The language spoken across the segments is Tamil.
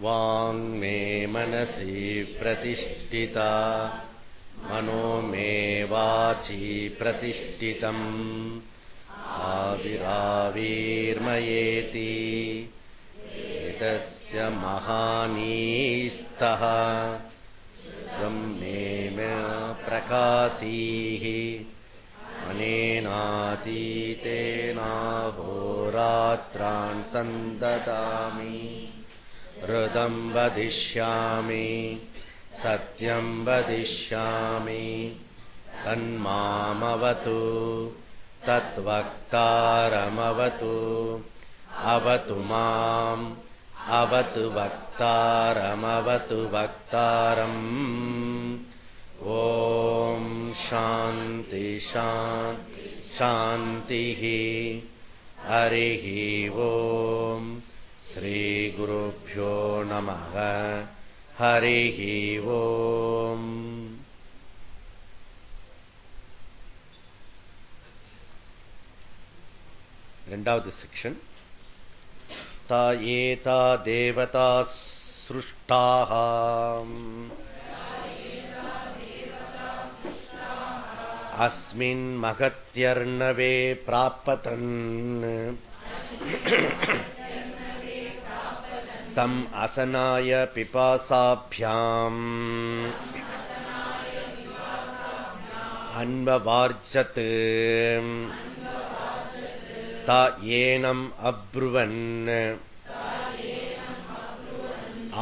वाङ्मे मनसि प्रतिष्ठिता। मनो मे वाची प्रतिष्ठितम्। आविराविर्मयेति। एतस्य महानीस्तः। स्वमेव प्रकाशीः। अनेनातीतेनाहोरात्रान् सन्ददामि हृदम् वदिष्यामि सत्यम् वदिष्यामि। तन्मामवतु तद्वक्तारमवतु। अवतु माम् अवतु वक्तारमवतु वक्तारम्। ॐ शान्ति शान्ति हरिः ॐ श्रीगुरुभ्यो नमः हरिः ॐ ரெண்டாவது செக்ஷன் ता एता देवता सृष्टाः अस्मिन् महत्यर्णवे प्रापतन् तम् असनाय पिपासाभ्याम् अन्ववार्जत् ता येनम् अब्रुवन्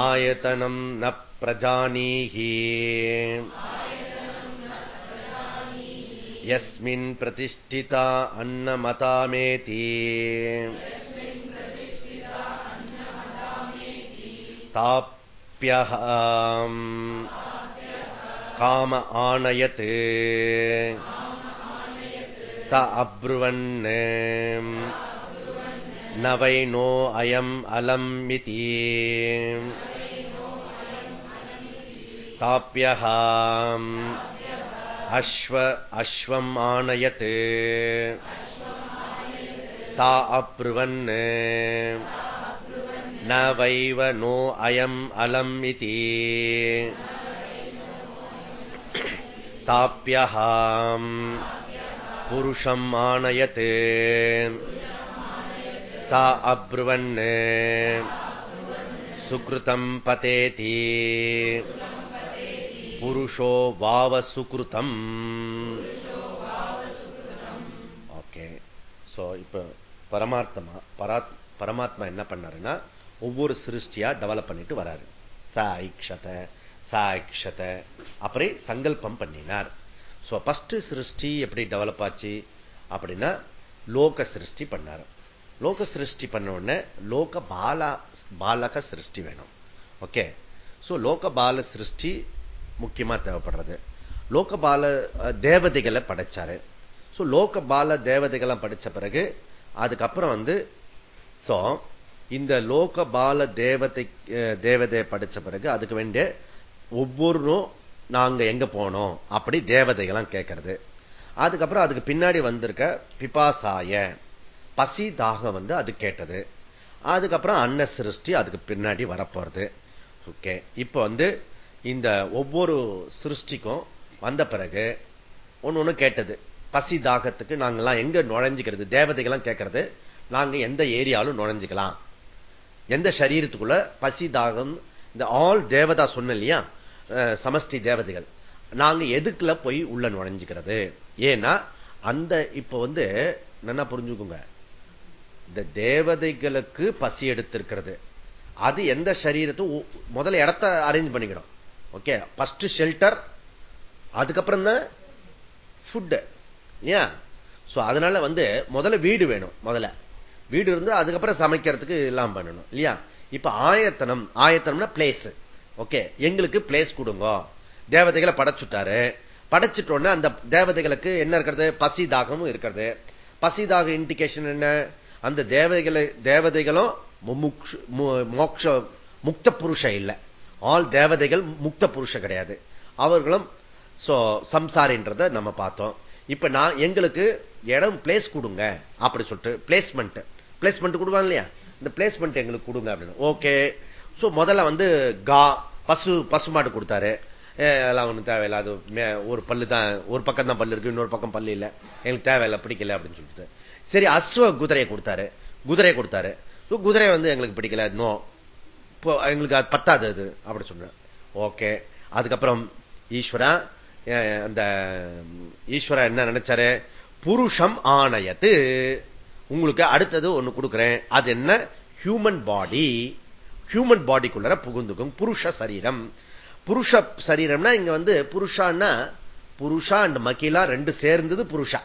आयतनम् न प्रजानीहि यस्मिन् प्रतिष्ठिता अन्नमतामेति ताप्यः काम आनयत् त अब्रुवन् न वै नो अयम् अलम् इति ताप्यः अश्व अश्वम् आनयत् ता अब्रुवन् न वैव नो अयम् अलम् इति ताप्यः पुरुषम् आनयत् ता अब्रुवन् सुकृतम् पतेति புருஷோ வாவ சுக்ருதம் ஓகே சோ இப்ப பரமார்த்தமா பரமாத்மா என்ன பண்ணாருன்னா ஒவ்வொரு சிருஷ்டியா டெவலப் பண்ணிட்டு வராரு. ச ஐக்ஷத ச அப்புறம் சங்கல்பம் பண்ணினார். சோ ஃபர்ஸ்ட் சிருஷ்டி எப்படி டெவலப் ஆச்சு? அப்படின்னா லோக சிருஷ்டி பண்ணாரு. லோக சிருஷ்டி பண்ண உடனே லோக பாலா பாலக சிருஷ்டி வேணும். ஓகே சோ லோக பால சிருஷ்டி முக்கியமா தேவைப்படுறது. லோகபால தேவதைகளை படைச்சாரு. சோ லோகபால தேவதைகளை படிச்ச பிறகு அதுக்கப்புறம் வந்து சோ இந்த லோகபால தேவதை தேவதையை படிச்ச பிறகு அதுக்கு வேண்டிய ஒவ்வொருனும் நாங்க எங்க போனோம் அப்படி தேவதைகளாம் கேட்கறது அதுக்கப்புறம் அதுக்கு பின்னாடி வந்திருக்க பிபாசாய பசி தாகம் வந்து அது கேட்டது. அதுக்கப்புறம் அன்ன சிருஷ்டி அதுக்கு பின்னாடி வரப்போறது. ஓகே. இப்ப வந்து இந்த ஒவ்வொரு சிருஷ்டிக்கும் வந்த பிறகு ஒன்னு ஒண்ணு கேட்டது. பசி தாகத்துக்கு நாங்கெல்லாம் எங்க நுழைஞ்சுக்கிறது? தேவதைகள்லாம் கேட்கறது நாங்க எந்த ஏரியாலும் நுழைஞ்சுக்கலாம். எந்த சரீரத்துக்குள்ள பசி தாகம் இந்த ஆல் தேவதா சொன்ன இல்லையா? சமஷ்டி தேவதைகள். நாங்க எதுக்குள்ள போய் உள்ள நுழைஞ்சுக்கிறது? ஏன்னா அந்த இப்ப வந்து நல்லா புரிஞ்சுக்கோங்க. இந்த தேவதைகளுக்கு பசி எடுத்திருக்கிறது. அது எந்த சரீரத்தும் முதல்ல இடத்த அரேஞ்ச் பண்ணிக்கணும் ஓகே ஃபர்ஸ்ட் ஷெல்டர் அதுக்கப்புறம் தான் ஃபுட்டு ஏன் அதனால வந்து முதல்ல வீடு வேணும் முதல்ல. வீடு இருந்து அதுக்கப்புறம் சமைக்கிறதுக்கு எல்லாம் பண்ணணும் இல்லையா? இப்ப ஆயத்தனம் ஆயத்தனம்னா பிளேஸ் ஓகே எங்களுக்கு பிளேஸ் கொடுங்க. தேவதைகளை படைச்சுட்டாரு. படைச்சிட்டோன்னு அந்த தேவதைகளுக்கு என்ன இருக்கிறது? பசி தாகமும் இருக்கிறது. பசி தாக இண்டிகேஷன் என்ன? அந்த தேவதைகளை தேவதைகளும் மோக்ஷ முக்த புருஷ இல்லை. ஆல் தேவதைகள் முக்த புருஷ கிடையாது. அவர்களும் சம்சாரின்றத நம்ம பார்த்தோம். இப்ப நான் எங்களுக்கு இடம் பிளேஸ் கொடுங்க அப்படி சொல்லிட்டு பிளேஸ்மெண்ட் பிளேஸ்மெண்ட் கொடுவாங்க இல்லையா இந்த பிளேஸ்மெண்ட் எங்களுக்கு கொடுங்க அப்படின்னு. ஓகே சோ முதல்ல வந்து கா பசு பசுமாடு கொடுத்தாரு. எல்லாம் ஒன்றும் தேவையில்ல. அது ஒரு பல்லு தான் ஒரு பக்கம் தான் பல்லு இருக்கு இன்னொரு பக்கம் பல்லு இல்லை. எங்களுக்கு தேவையில்லை பிடிக்கல அப்படின்னு சொல்லிட்டு. சரி அஸ்வ குதிரையை கொடுத்தாரு. குதிரையை கொடுத்தாரு. குதிரை வந்து எங்களுக்கு பிடிக்கல. நோ இப்போ எங்களுக்கு அது பத்தாது அது அப்படி சொன்னேன் ஓகே அதுக்கப்புறம் ஈஸ்வரா அந்த ஈஸ்வரா என்ன நினைச்சாரு? புருஷம் ஆணையத்து. உங்களுக்கு அடுத்தது ஒண்ணு கொடுக்குறேன். அது என்ன? ஹியூமன் பாடி ஹியூமன் பாடிக்குள்ள புகுந்துக்கும். புருஷ சரீரம். புருஷ சரீரம்னா இங்க வந்து புருஷான்னா புருஷா அண்ட் மகிலா ரெண்டு சேர்ந்தது புருஷா.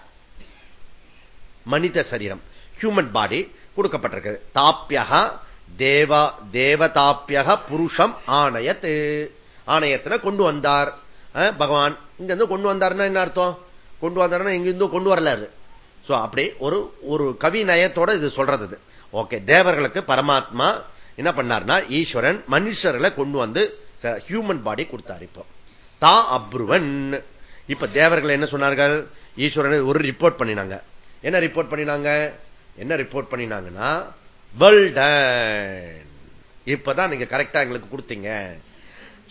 மனித சரீரம். ஹியூமன் பாடி கொடுக்கப்பட்டிருக்கு. தாப்பியகா தேவா தேவதாப்பியக புருஷம் ஆணையத்து ஆணையத்துல கொண்டு வந்தார். பகவான். இங்க இருந்து கொண்டு வந்தாருன்னா என்ன அர்த்தம்? கொண்டு வந்தாருன்னா இங்க இருந்து கொண்டு வரல சோ அப்படி ஒரு ஒரு கவி நயத்தோட இது சொல்றது ஓகே தேவர்களுக்கு பரமாத்மா என்ன பண்ணார்னா ஈஸ்வரன் மனுஷர்களை கொண்டு வந்து ஹியூமன் பாடி கொடுத்தார் இப்போ. தா அப்ருவன். இப்ப தேவர்கள் என்ன சொன்னார்கள்? ஈஸ்வரன் ஒரு ரிப்போர்ட் பண்ணினாங்க. என்ன ரிப்போர்ட் பண்ணினாங்க? என்ன ரிப்போர்ட் பண்ணினாங்கன்னா வெல்டன் இப்பதான் நீங்க கரெக்டா எங்களுக்கு கொடுத்தீங்க.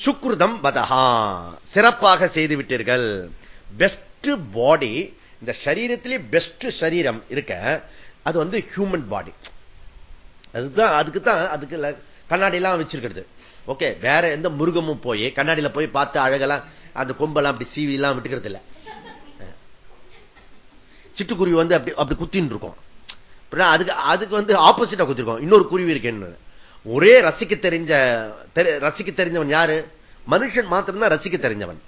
சுக்ருதம் பதஹா சிறப்பாக செய்து விட்டீர்கள். பெஸ்ட் பாடி இந்த சரீரத்திலே பெஸ்ட் சரீரம் இருக்க அது வந்து ஹியூமன் பாடி அதுதான் அதுக்கு தான் அதுக்கு கண்ணாடி எல்லாம் வச்சிருக்கிறது. ஓகே வேற எந்த முருகமும் போய் கண்ணாடியில போய் பார்த்து அழகெல்லாம் அந்த கொம்பெல்லாம் அப்படி சீவி எல்லாம் விட்டுக்கிறது இல்ல. சிட்டுக்குருவி வந்து அப்படி அப்படி குத்தின்னு இருக்கும். அதுக்கு அதுக்கு வந்து ஆப்போசிட்டா குத்திருக்கோம். இன்னொரு குருவி இருக்கேன்னு ஒரே ரசிக்க தெரிஞ்ச ரசிக்க தெரிஞ்சவன் யாரு? மனுஷன் மாத்திரம் ரசிக்க தெரிஞ்சவன்.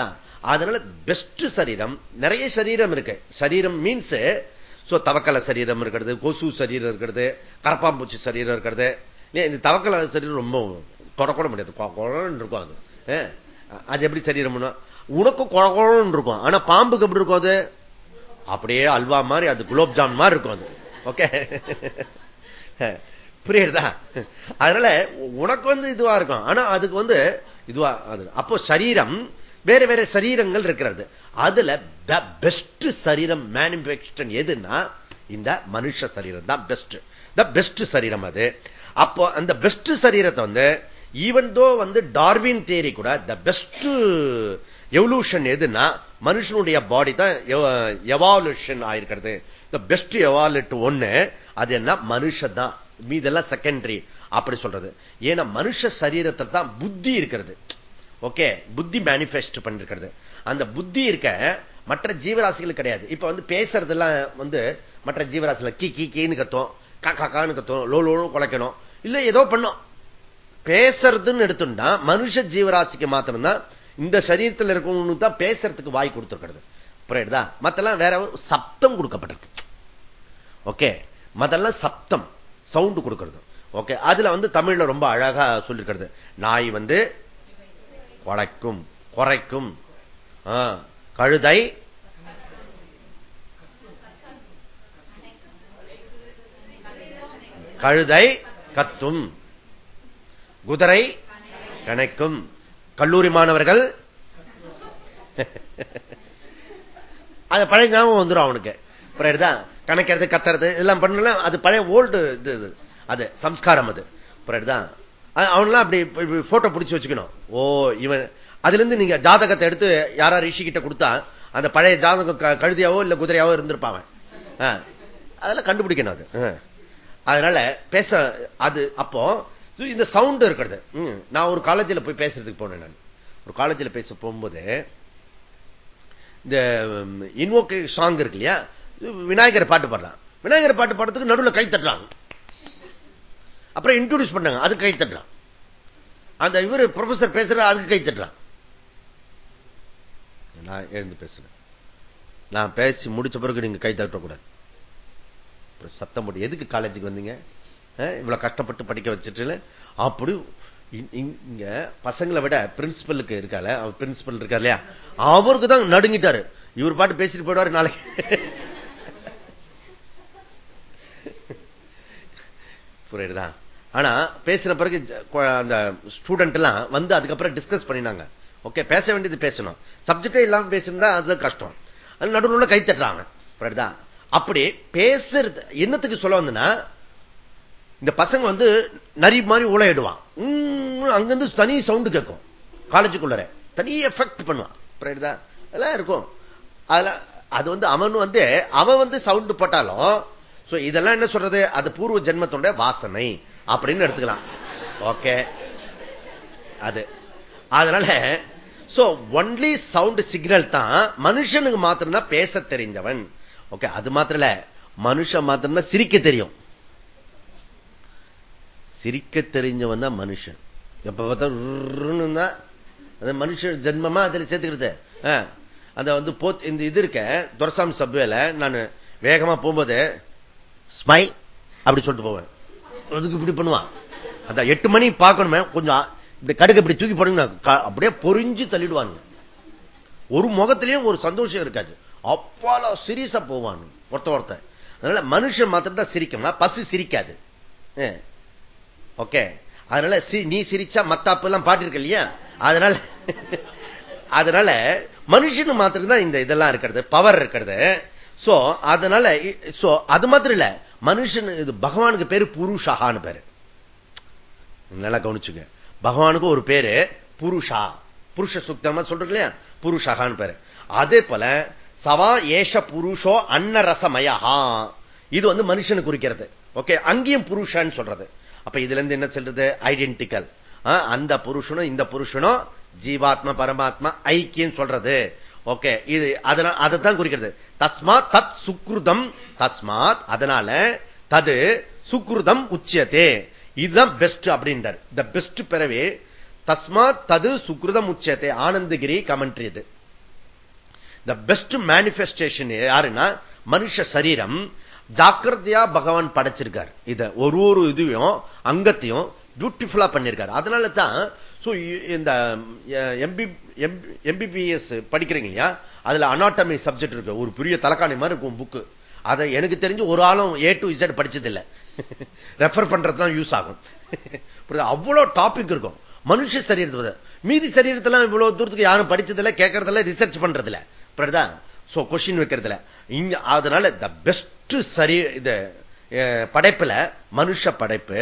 தான் அதனால பெஸ்ட் சரீரம் நிறைய சரீரம் இருக்கு. சரீரம் மீன்ஸ் தவக்கல சரீரம் இருக்கிறது கொசு சரீரம் இருக்கிறது கரப்பாம்பூச்சி சரீரம் இருக்கிறது. இந்த தவக்கல சரீரம் ரொம்ப தொடக்கூட முடியாது. குழன்னு இருக்கும் அது. அது எப்படி சரீரம் உனக்கும் குழகுழன்னு இருக்கும். ஆனா பாம்புக்கு எப்படி இருக்கும் அது? அப்படியே அல்வா மாதிரி அது குலோப்ஜாம் மாதிரி இருக்கும் அது. ஓகே? புரியுதா? அதனால உனக்கு வந்து இதுவா இருக்கும். ஆனா அதுக்கு வந்து இதுவா அது. அப்போ சரீரம் வேற வேற சரீரங்கள் இருக்கிறது. அதுல த பெஸ்ட் சரீரம் மேனுபேக்சர் எதுன்னா இந்த மனுஷ சரீரம் தான் பெஸ்ட் த பெஸ்ட் சரீரம் அது. அப்போ அந்த பெஸ்ட் சரீரத்தை வந்து ஈவன் தோ வந்து டார்வின் தேரி கூட த பெஸ்ட் எவல்யூஷன் எதுன்னா மனுஷனுடைய பாடி தான் எவால்யூஷன் ஆயிருக்கிறது. த பெஸ்ட் எவாலுட் ஒண்ணு அது என்ன? மனுஷன் தான். மீதெல்லாம் செகண்டரி அப்படி சொல்றது. ஏன்னா மனுஷ சரீரத்தில் தான் புத்தி இருக்கிறது. ஓகே புத்தி மேனிபெஸ்ட் பண்ணிருக்கிறது. அந்த புத்தி இருக்க மற்ற ஜீவராசிகள் கிடையாது. இப்ப வந்து பேசுறதெல்லாம் வந்து மற்ற ஜீவராசிகள் கீ கி கீன்னு கத்தும். காக்கான்னு கத்தும். லோ லோ குலைக்கணும். இல்ல ஏதோ பண்ணும். பேசுறதுன்னு எடுத்துட்டா மனுஷ ஜீவராசிக்கு மாத்திரம்தான் இந்த சரீரத்தில் இருக்கவங்களுக்கு தான் பேசுறதுக்கு வாய் கொடுத்துருக்கிறது. புரியுதா? மத்தெல்லாம் வேற சப்தம் கொடுக்கப்பட்டிருக்கு. ஓகே மதெல்லாம் சப்தம் சவுண்டு கொடுக்கிறது. ஓகே அதுல வந்து தமிழ்ல ரொம்ப அழகா சொல்லிருக்கிறது. நாய் வந்து வளைக்கும் குறைக்கும். கழுதை. கழுதை கத்தும். குதிரை கணைக்கும். கல்லூரி மாணவர்கள். அது பழைய ஞாபகம் வந்துடும் அவனுக்கு. புரியுதா கணக்கிறது கத்துறது எல்லாம் பண்ணல அது பழைய ஓல்டு இது அது சம்ஸ்காரம் அது. புரியுதா அவன்லாம் அப்படி போட்டோ பிடிச்சு வச்சுக்கணும். ஓ இவன் அதுல இருந்து நீங்க ஜாதகத்தை எடுத்து யாரா ரிஷி கிட்ட கொடுத்தா அந்த பழைய ஜாதகம் கழுதியாவோ இல்ல குதிரையாவோ இருந்திருப்பாங்க அதெல்லாம் கண்டுபிடிக்கணும் அது. அதனால பேச அது அப்போ இந்த சவுண்ட் இருக்கிறது. நான் ஒரு காலேஜில் போய் பேசுறதுக்கு போனேன் நான். ஒரு காலேஜில் பேச போகும்போது இந்த இன்வோக்கு சாங் இருக்கு இல்லையா? விநாயகர் பாட்டு பாடலாம். விநாயகர் பாட்டு பாடுறதுக்கு நடுவில் கை தட்டுறாங்க. அப்புறம் இன்ட்ரோடியூஸ் பண்ணாங்க. அது கை தட்டுறான். அந்த இவர் ப்ரொஃபசர் பேசுற அதுக்கு கை தட்டுறான். நான் எழுந்து பேசுறேன். நான் பேசி முடிச்ச பிறகு நீங்க கை தட்டக்கூடாது. சத்தம் போட்டு எதுக்கு காலேஜுக்கு வந்தீங்க? இவ்வளவு கஷ்டப்பட்டு படிக்க வச்சுட்டு அப்படி இங்க பசங்களை விட பிரின்சிபலுக்கு இருக்கால அவர் பிரின்சிபல் இருக்கா இல்லையா? அவருக்கு தான் நடுங்கிட்டாரு. இவர் பாட்டு பேசிட்டு போயிடுவாரு நாளைக்கு. புரியுதா? ஆனா பேசின பிறகு அந்த ஸ்டூடெண்ட் எல்லாம் வந்து அதுக்கப்புறம் டிஸ்கஸ் பண்ணினாங்க. ஓகே பேச வேண்டியது பேசணும். சப்ஜெக்டே இல்லாம பேசியிருந்தா அது கஷ்டம். அது நடுவில் கை தட்டுறாங்க. புரியுதா? அப்படி பேசுறது என்னத்துக்கு சொல்ல வந்துன்னா இந்த பசங்க வந்து நரி மாதிரி உலையிடுவான் அங்கிருந்து தனி சவுண்டு கேட்கும். காலேஜுக்குள்ள தனி எஃபெக்ட் பண்ணுவான். அதெல்லாம் இருக்கும். அதுல அது வந்து அவன் வந்து அவன் வந்து சவுண்டு போட்டாலும் இதெல்லாம் என்ன சொல்றது? அது பூர்வ ஜென்மத்தோட வாசனை. அப்படின்னு எடுத்துக்கலாம். ஓகே அது. அதனால சோ ஒன்லி சவுண்ட் சிக்னல் தான் மனுஷனுக்கு மாத்திரம் தான் பேச தெரிஞ்சவன். ஓகே அது மாத்திரம் மனுஷன் மாத்திரம் தான் சிரிக்க தெரியும். சிரிக்க தெரிஞ்சவன் தான் மனுஷன். எப்ப பார்த்தா அந்த மனுஷன் ஜென்மமா அதில் சேர்த்துக்கிறது. அந்த வந்து போத் இந்த இது இருக்க துரசாமி சப்வேல நான் வேகமா போகும்போது ஸ்மை அப்படி சொல்லிட்டு போவேன். அதுக்கு இப்படி பண்ணுவான். அந்த எட்டு மணி பார்க்கணுமே கொஞ்சம் இப்படி கடுக்க இப்படி தூக்கி போடுங்க அப்படியே பொறிஞ்சு தள்ளிடுவாங்க ஒரு முகத்திலையும் ஒரு சந்தோஷம் இருக்காது. அப்பால சீரியஸா போவான் ஒருத்த ஒருத்த. அதனால மனுஷன் மாத்திரம் தான் சிரிக்கும் பசு சிரிக்காது. ஓகே. அதனால நீ சிரிச்சா மத்தாப்பு எல்லாம் பாட்டிருக்க இல்லையா? அதனால அதனால மனுஷனு மாத்திரம் தான் இந்த இதெல்லாம் இருக்கிறது பவர் இருக்கிறது. சோ அதனால சோ அது மாத்திரம் இல்ல. மனுஷன் இது பகவானுக்கு பேரு புருஷான்னு பேரு. நல்லா கவனிச்சுங்க. பகவானுக்கு ஒரு பேரு புருஷா. புருஷ சுத்தமா சொல்றது இல்லையா? புருஷகான்னு பேரு. அதே போல சவா ஏஷ புருஷோ அன்னரசமயஹா. இது வந்து மனுஷனு குறிக்கிறது. ஓகே அங்கேயும் புருஷான்னு சொல்றது. அப்ப இதுல இருந்து என்ன சொல்றது? ஐடென்டிக்கல் அந்த புருஷனும் இந்த புருஷனும் ஜீவாத்மா பரமாத்மா ஐக்கியம் சொல்றது. ஓகே இது அதனால அதைத்தான் குறிக்கிறது. தஸ்மாத் தத் சுக்ருதம் தஸ்மாத் அதனால தது சுக்ருதம் உச்சியத்தே இதுதான் பெஸ்ட் அப்படின்றார். த பெஸ்ட் பெறவே தஸ்மாத் தது சுக்ருதம் உச்சியத்தை ஆனந்தகிரி கமெண்ட்ரி இது. த பெஸ்ட் மேனிபெஸ்டேஷன் யாருன்னா மனுஷ சரீரம் ஜாக்கிரதையா பகவான் படைச்சிருக்கார். இத ஒரு ஒரு இதுவையும் அங்கத்தையும் பியூட்டிஃபுல்லா பண்ணிருக்காரு. அதனால தான் இந்த எம்பிபிஎஸ் uh, படிக்கிறீங்க இல்லையா அதுல அனாட்டமி சப்ஜெக்ட் இருக்கு. ஒரு பெரிய தலைக்காணி மாதிரி இருக்கும் புக்கு அதை எனக்கு தெரிஞ்சு ஒரு ஆளும் ஏ டு இசட் படிச்சது இல்லை ரெஃபர் பண்றதுதான் யூஸ் ஆகும். அவ்வளவு டாபிக் இருக்கும். மனுஷ சரீரத்தை மீதி சரீரத்தெல்லாம் இவ்வளவு தூரத்துக்கு யாரும் படிச்சதில்ல கேட்கறதில்ல ரிசர்ச் பண்றதில்ல. சோ கொஸ்டின் வைக்கிறதுல இங்க அதனால த பெஸ்ட் சரி இது படைப்புல மனுஷ படைப்பு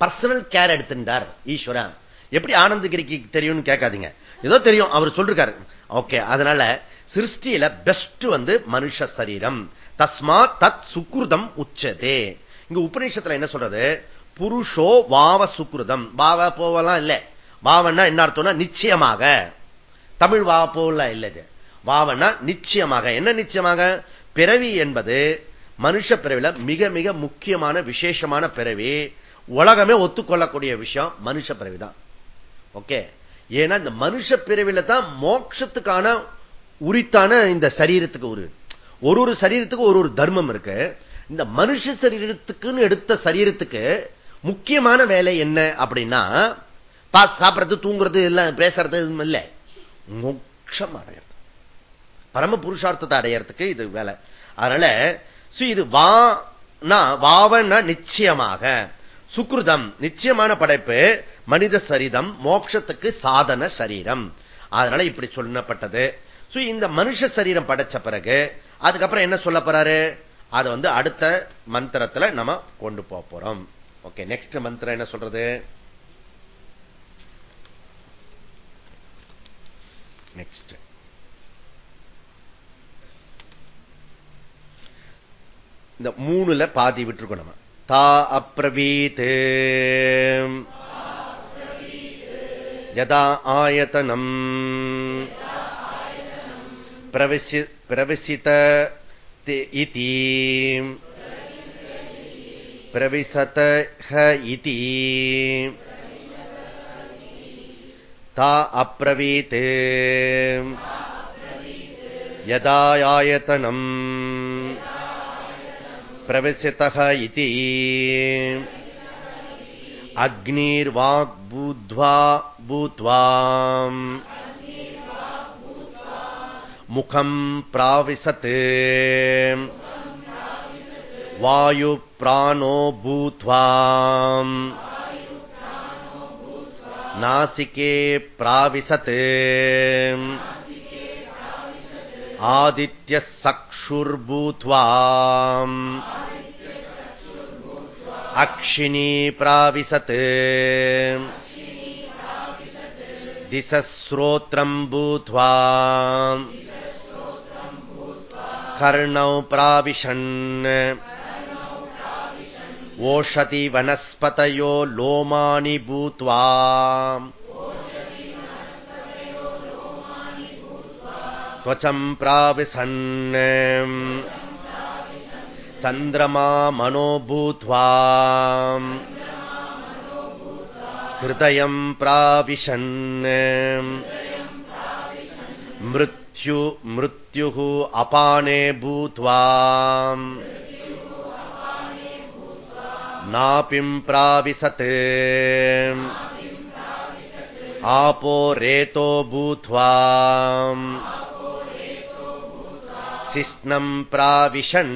பர்சனல் கேர் எடுத்துட்டார் ஈஸ்வரன். எப்படி ஆனந்தகிரிக்கு தெரியும்னு கேட்காதீங்க. ஏதோ தெரியும் அவர் சொல்றாரு ஓகே அதனால சிருஷ்டியில பெஸ்ட் வந்து மனுஷ சரீரம். தஸ்மா தத் சுக்ருதம் உச்சதே. இங்க உபநிஷத்துல என்ன சொல்றது? புருஷோ வாவ சுக்ருதம். வாவ போவெல்லாம் இல்ல. வாவன்னா என்ன அர்த்தம்னா நிச்சயமாக. தமிழ் வாவ போவெல்லாம் இல்லது வாவனா நிச்சயமாக. என்ன நிச்சயமாக? பிறவி என்பது மனுஷ பிறவில மிக மிக முக்கியமான விசேஷமான பிறவி. உலகமே ஒத்துக்கொள்ளக்கூடிய விஷயம் மனுஷ பிறவிதான். ஓகே? ஏன்னா இந்த மனுஷ பிறவில தான் மோட்சத்துக்கான உரித்தான இந்த சரீரத்துக்கு ஒரு ஒரு ஒரு சரீரத்துக்கு ஒரு ஒரு தர்மம் இருக்கு. இந்த மனுஷ சரீரத்துக்குன்னு எடுத்த சரீரத்துக்கு முக்கியமான வேலை என்ன அப்படின்னா பாஸ் சாப்பிடுறது தூங்குறது எல்லாம் பேசுறது எதுவும் இல்லை. மோட்சம் அடையிறது. பரம புருஷார்த்தத்தை அடையறதுக்கு இது வேலை. அதனால இது வா நிச்சயமாக சுக்ருதம் நிச்சயமான படைப்பு மனித சரிதம் மோட்சத்துக்கு சாதன சரீரம். அதனால இப்படி சொல்லப்பட்டது. இந்த மனுஷ சரீரம் படைச்ச பிறகு அதுக்கப்புறம் என்ன சொல்ல போறாரு? அதை வந்து அடுத்த மந்திரத்துல நம்ம கொண்டு போக போறோம். ஓகே நெக்ஸ்ட் மந்திரம் என்ன சொல்றது? நெக்ஸ்ட் இந்த மூணுல பாதி விட்டுருக்கோம் நம்ம. தா அப்ரவீத். யதா ஆயத்தனம் பிரவிசித இதி. பிரவிசத இதி. தா அப்ரவீத். யதாயாயத்தனம் प्रवेशितः इति। अग्निर्वाग्बूध्वा भूत्वा। मुखम् प्राविशत्। वायुप्राणो भूत्वा। नासिके प्राविशत्। आदित्यः सक्षुर्भूत्वा अक्षिणी प्राविशत् दिशस्रोत्रम् भूत्वा कर्णौ प्राविशन् ओषति वनस्पतयो लोमानि भूत्वा त्वचम् प्राविशन् चन्द्रमा मनो भूत्वा हृदयम् प्राविशन् मृत्यु मृत्युः अपाने भूत्वा नापिम् प्राविशत् आपो रेतो भूत्वा சிஷ்ணம் பிராவிஷன்.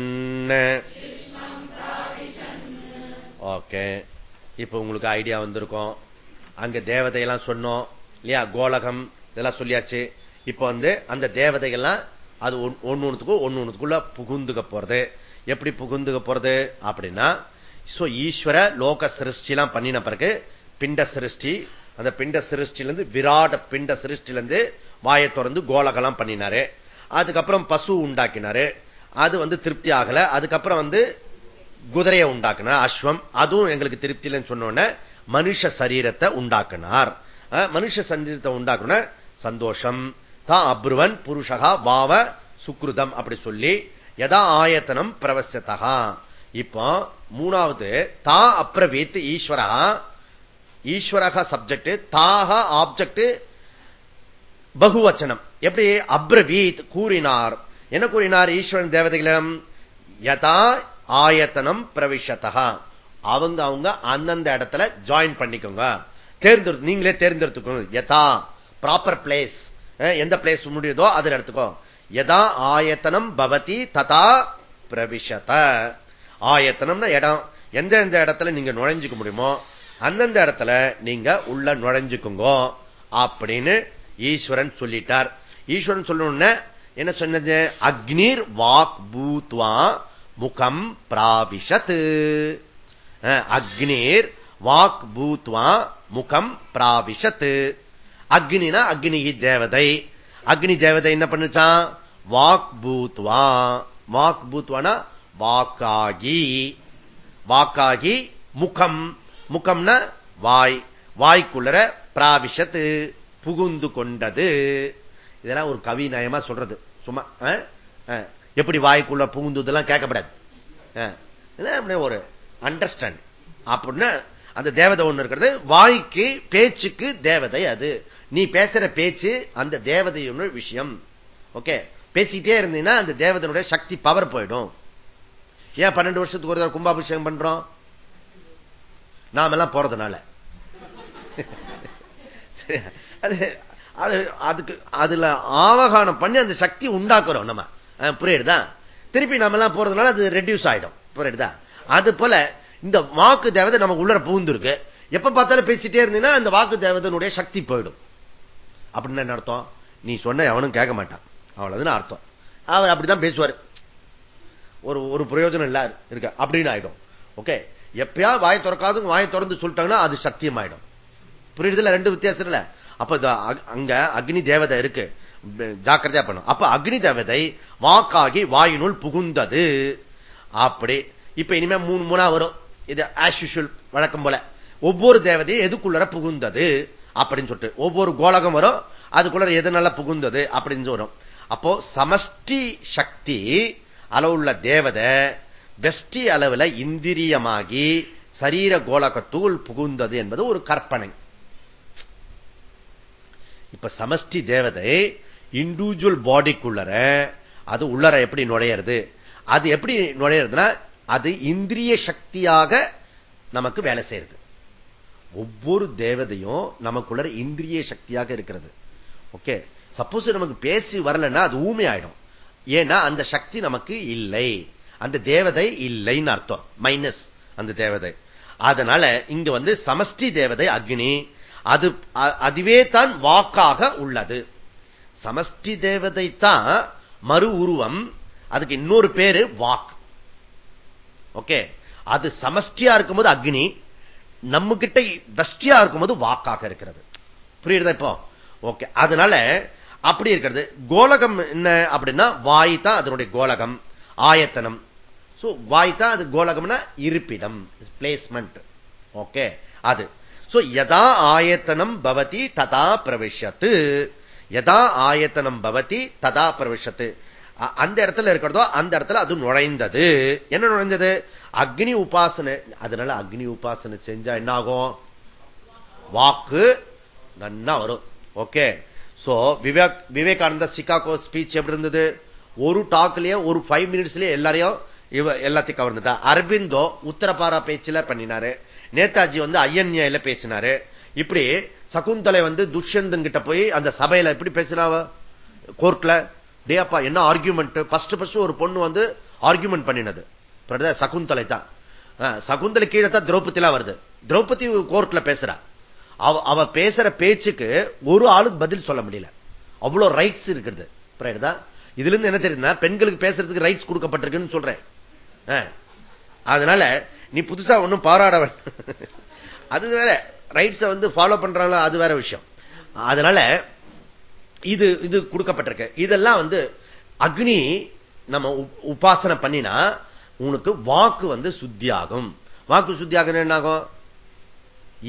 ஓகே. இப்ப உங்களுக்கு ஐடியா வந்திருக்கும். அங்க தேவதையெல்லாம் சொன்னோம். இல்லையா? கோலகம் இதெல்லாம் சொல்லியாச்சு. இப்ப வந்து அந்த தேவதைகள்லாம் அது ஒன்னு ஒண்ணுக்கும் ஒன்னு ஒண்ணுக்குள்ள புகுந்துக்க போறது. எப்படி புகுந்துக்க போறது அப்படின்னா சோ ஈஸ்வர லோக சிருஷ்டிலாம் பண்ணின பிறகு பிண்ட சிருஷ்டி அந்த பிண்ட சிருஷ்டிலிருந்து விராட பிண்ட சிருஷ்டிலிருந்து வாயை திறந்து கோலகெல்லாம் பண்ணினாரு. அதுக்கப்புறம் பசு உண்டாக்கினாரு. அது வந்து திருப்தி ஆகல. அதுக்கப்புறம் வந்து குதிரையை உண்டாக்குனார் அஸ்வம். அதுவும் எங்களுக்கு திருப்தி இல்லைன்னு சொன்னோன்ன மனுஷ சரீரத்தை உண்டாக்குனார். மனுஷ சரீரத்தை உண்டாக்குன சந்தோஷம். தான் அப்ருவன் புருஷகா வாவ சுக்ருதம் அப்படி சொல்லி எதா ஆயத்தனம் பிரவசத்தகா. இப்போ மூணாவது தா அப்ரவீத் ஈஸ்வரகா ஈஸ்வரக சப்ஜெக்ட் தாக ஆப்ஜெக்ட் பகுவச்சனம். எப்படி அப்ரவீத் கூறினார். என்ன கூறினார்? ஈஸ்வரன் தேவதைகளிடம் யதா ஆயத்தனம் பிரவிஷத்தகா அவங்க அவங்க அந்தந்த இடத்துல ஜாயின் பண்ணிக்கோங்க. தேர்ந்தெடுத்து நீங்களே தேர்ந்தெடுத்துக்கோங்க. யதா ப்ராப்பர் பிளேஸ் எந்த பிளேஸ் முடியுதோ அதில் எடுத்துக்கோ. யதா ஆயத்தனம் பவதி ததா பிரவிஷத. ஆயத்தனம்னா இடம். எந்த எந்த இடத்துல நீங்க நுழைஞ்சுக்க முடியுமோ அந்தந்த இடத்துல நீங்க உள்ள நுழைஞ்சுக்குங்க அப்படின்னு ஈஸ்வரன் சொல்லிட்டார். ஈஸ்வரன் சொல்லணும்னு என்ன சொன்னது? அக்னிர் வாக் பூத்வா முகம் பிராவிஷத் அக்னிர் வாக் பூத்வா முகம் பிராவிஷத் அக்னினா அக்னி தேவதை. அக்னி தேவதை என்ன பண்ணுச்சான் வாக் பூத்வா. வாக் பூத்வானா வாக்காகி. வாக்காகி முகம். முகம்னா வாய். வாய்க்குள்ளர பிராவிஷத்து. புகுந்து கொண்டது. இதெல்லாம் ஒரு கவி நயமா சொல்றது. சும்மா எப்படி வாய்க்குள்ள புகுந்ததெல்லாம் கேட்கப்படாது. ஒரு அண்டர்ஸ்டாண்ட் அப்படின்னா அந்த தேவதை ஒண்ணு இருக்கிறது. வாய்க்கு பேச்சுக்கு தேவதை அது. நீ பேசுற பேச்சு அந்த தேவதையோட விஷயம். ஓகே? பேசிட்டே இருந்தீங்கன்னா அந்த தேவதனுடைய சக்தி பவர் போயிடும். ஏன் பன்னெண்டு வருஷத்துக்கு ஒரு தடவை கும்பாபிஷேகம் பண்றோம்? நாமெல்லாம் போறதுனால. அது அது அதுக்கு அதுல ஆவகானம் பண்ணி அந்த சக்தி உண்டாக்குறோம் நம்ம. புரியுதுதா? திருப்பி நம்ம எல்லாம் போறதுனால அது ரெடியூஸ் ஆயிடும். புரியுதா அது போல இந்த வாக்கு தேவதை நமக்கு உள்ளர புகுந்துருக்கு. எப்ப பார்த்தாலும் பேசிட்டே இருந்தீங்கன்னா அந்த வாக்கு தேவதனுடைய சக்தி போயிடும். அப்படின்னு என்ன அர்த்தம்? நீ சொன்ன அவனும் கேட்க மாட்டான். அவ்வளவுதான் அர்த்தம். அவர் அப்படிதான் பேசுவார். ஒரு ஒரு பிரயோஜனம் இல்ல இருக்க. அப்படின்னு ஆயிடும். ஓகே எப்பயா வாயை திறக்காதும் வாயை திறந்து சொல்லிட்டாங்கன்னா அது சத்தியம் ஆயிடும் புரியுதுல? ரெண்டு வித்தியாசம் இல்ல? அப்ப அங்க அக்னி தேவதை இருக்கு. ஜாக்கிரதையா பண்ணும் அப்ப அக்னி தேவதை வாக்காகி வாயினுள் புகுந்தது. அப்படி. இப்ப இனிமே மூணு மூணா வரும். இது ஆஸ் யூஷுவல் வழக்கம் போல. ஒவ்வொரு தேவதையும் எதுக்குள்ளர புகுந்தது? அப்படின்னு சொல்லிட்டு. ஒவ்வொரு கோலகம் வரும். அதுக்குள்ள எதனால புகுந்தது? அப்படின்னு வரும். அப்போ சமஷ்டி சக்தி அளவுள்ள தேவதை வெஷ்டி அளவுல இந்திரியமாகி சரீர கோலகத்துள் புகுந்தது என்பது ஒரு கற்பனை. இப்ப சமஷ்டி தேவதை இண்டிவிஜுவல் பாடிக்குள்ளர அது உள்ளர எப்படி நுழையிறது? அது எப்படி நுழையிறதுன்னா அது இந்திரிய சக்தியாக நமக்கு வேலை செய்யறது. ஒவ்வொரு தேவதையும் நமக்குள்ள இந்திரிய சக்தியாக இருக்கிறது. ஓகே சப்போஸ் நமக்கு பேசி வரலன்னா அது ஊமை ஆயிடும் ஏன்னா அந்த சக்தி நமக்கு இல்லை. அந்த தேவதை இல்லைன்னு அர்த்தம். மைனஸ் அந்த தேவதை. அதனால இங்க வந்து சமஷ்டி தேவதை அக்னி அது அதுவே தான் வாக்காக உள்ளது. சமஷ்டி தேவதை தான் மறு உருவம் அதுக்கு இன்னொரு பேரு வாக். ஓகே? அது சமஷ்டியா இருக்கும்போது அக்னி நம்ம கிட்ட வெஸ்டியா இருக்கும்போது வாக்காக இருக்கிறது. புரியுதா இப்போ? ஓகே அதனால அப்படி இருக்கிறது. கோலகம் என்ன அப்படின்னா வாய் தான் அதனுடைய கோலகம் ஆயத்தனம். வாய் தான் அது கோலகம்னா இருப்பிடம் பிளேஸ்மெண்ட் ஓகே? அது. யதா ஆயத்தனம் பவதி ததா பிரவிஷத்து யதா ஆயத்தனம் பவதி ததா பிரவிஷத்து அந்த இடத்துல இருக்கிறதோ அந்த இடத்துல அது நுழைந்தது. என்ன நுழைஞ்சது அக்னி உபாசனை. அதனால அக்னி உபாசனை செஞ்சா என்ன ஆகும் வாக்கு நன்னா வரும். Okay so Vivek Vivekananda Chicago speech எப்படி இருந்தது? ஒரு டாக்லயே ஒரு ஃபைவ் மினிட்ஸ்லயே எல்லாரையும் இவ எல்லாத்தையும் கவர்ந்துட்டா அரபிந்தோ உத்தரபாரா பேச்சுல பண்ணினாரு. நேதாஜி வந்து ஐயன்யாயில பேசினாரு. இப்படி சகுந்தலை வந்து துஷ்யந்தன் கிட்ட போய் அந்த சபையில எப்படி பேசினாவ? கோர்ட்ல. டேப்பா என்ன ஆர்குமெண்ட் பஸ்ட் பஸ்ட் ஒரு பொண்ணு வந்து ஆர்குமெண்ட் பண்ணினது. சகுந்தலை தான். சகுந்தலை கீழே தான் திரௌபதி வருது. திரௌபதி கோர்ட்ல பேசுறா. அவ அவ பேசுற பேச்சுக்கு ஒரு ஆளுக்கு பதில் சொல்ல முடியல. அவ்வளவு ரைட்ஸ் இருக்கிறது இதுல இருந்து என்ன தெரியுதுன்னா பெண்களுக்கு பேசுறதுக்கு ரைட்ஸ் கொடுக்கப்பட்டிருக்குன்னு சொல்றேன். அதனால நீ புதுசா ஒன்னும் பாராட அது வேற ரைட்ஸ வந்து ஃபாலோ பண்றாங்களோ அது வேற விஷயம். அதனால இது இது கொடுக்கப்பட்டிருக்கு. இதெல்லாம் வந்து அக்னி நம்ம உபாசனை பண்ணினா உனக்கு வாக்கு வந்து சுத்தியாகும். வாக்கு சுத்தியாகும் என்ன ஆகும்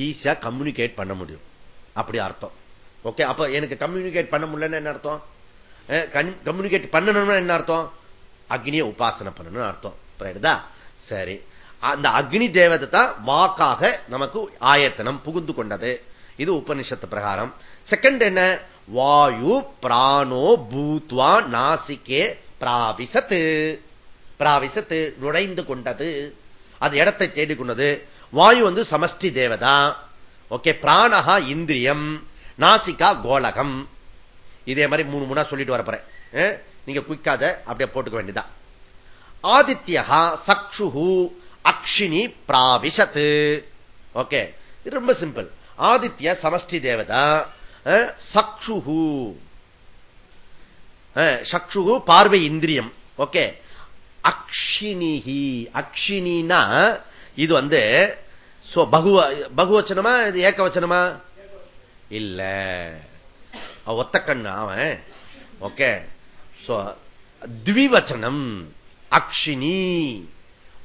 ஈஸியா கம்யூனிகேட் பண்ண முடியும். அப்படி அர்த்தம். ஓகே அப்ப எனக்கு கம்யூனிகேட் பண்ண முடியலன்னு என்ன அர்த்தம்? கம்யூனிகேட் பண்ணணும்னு என்ன அர்த்தம்? அக்னியை உபாசனை பண்ணணும்னு அர்த்தம். புரியுதா? சரி. அந்த அக்னி தேவதை தான் வாக்காக நமக்கு ஆயத்தனம் புகுந்து கொண்டது. இது உபனிஷத்து பிரகாரம். செகண்ட் என்ன? வாயு பிராணோ பூத்வா நாசிக்கே பிராவிசத்து. பிராவிசத்து நுழைந்து கொண்டது. அது இடத்தை தேடிக்கொண்டது வாயு வந்து சமஷ்டி தேவதா. ஓகே பிராணஹா இந்திரியம் நாசிகா கோலகம். இதே மாதிரி மூணு மூணா சொல்லிட்டு வரப்போறேன் நீங்க குயிக்காத அப்படியே போட்டுக்க வேண்டியதான் ஆதித்யா சக்ஷு அக்ஷினி பிராவிசத்து ஓகே. ரொம்ப சிம்பிள். ஆதித்ய சமஷ்டி தேவதா சக்ஷு சக்ஷு பார்வை இந்திரியம். ஓகே. அக்ஷினிஹி அக்ஷினா இது வந்து பகுவ பகுவச்சனமா இது ஏக்கவச்சனமா? இல்ல. ஒத்த கண்ணு அவன் ஓகே. திவிவச்சனம். அக்ஷினி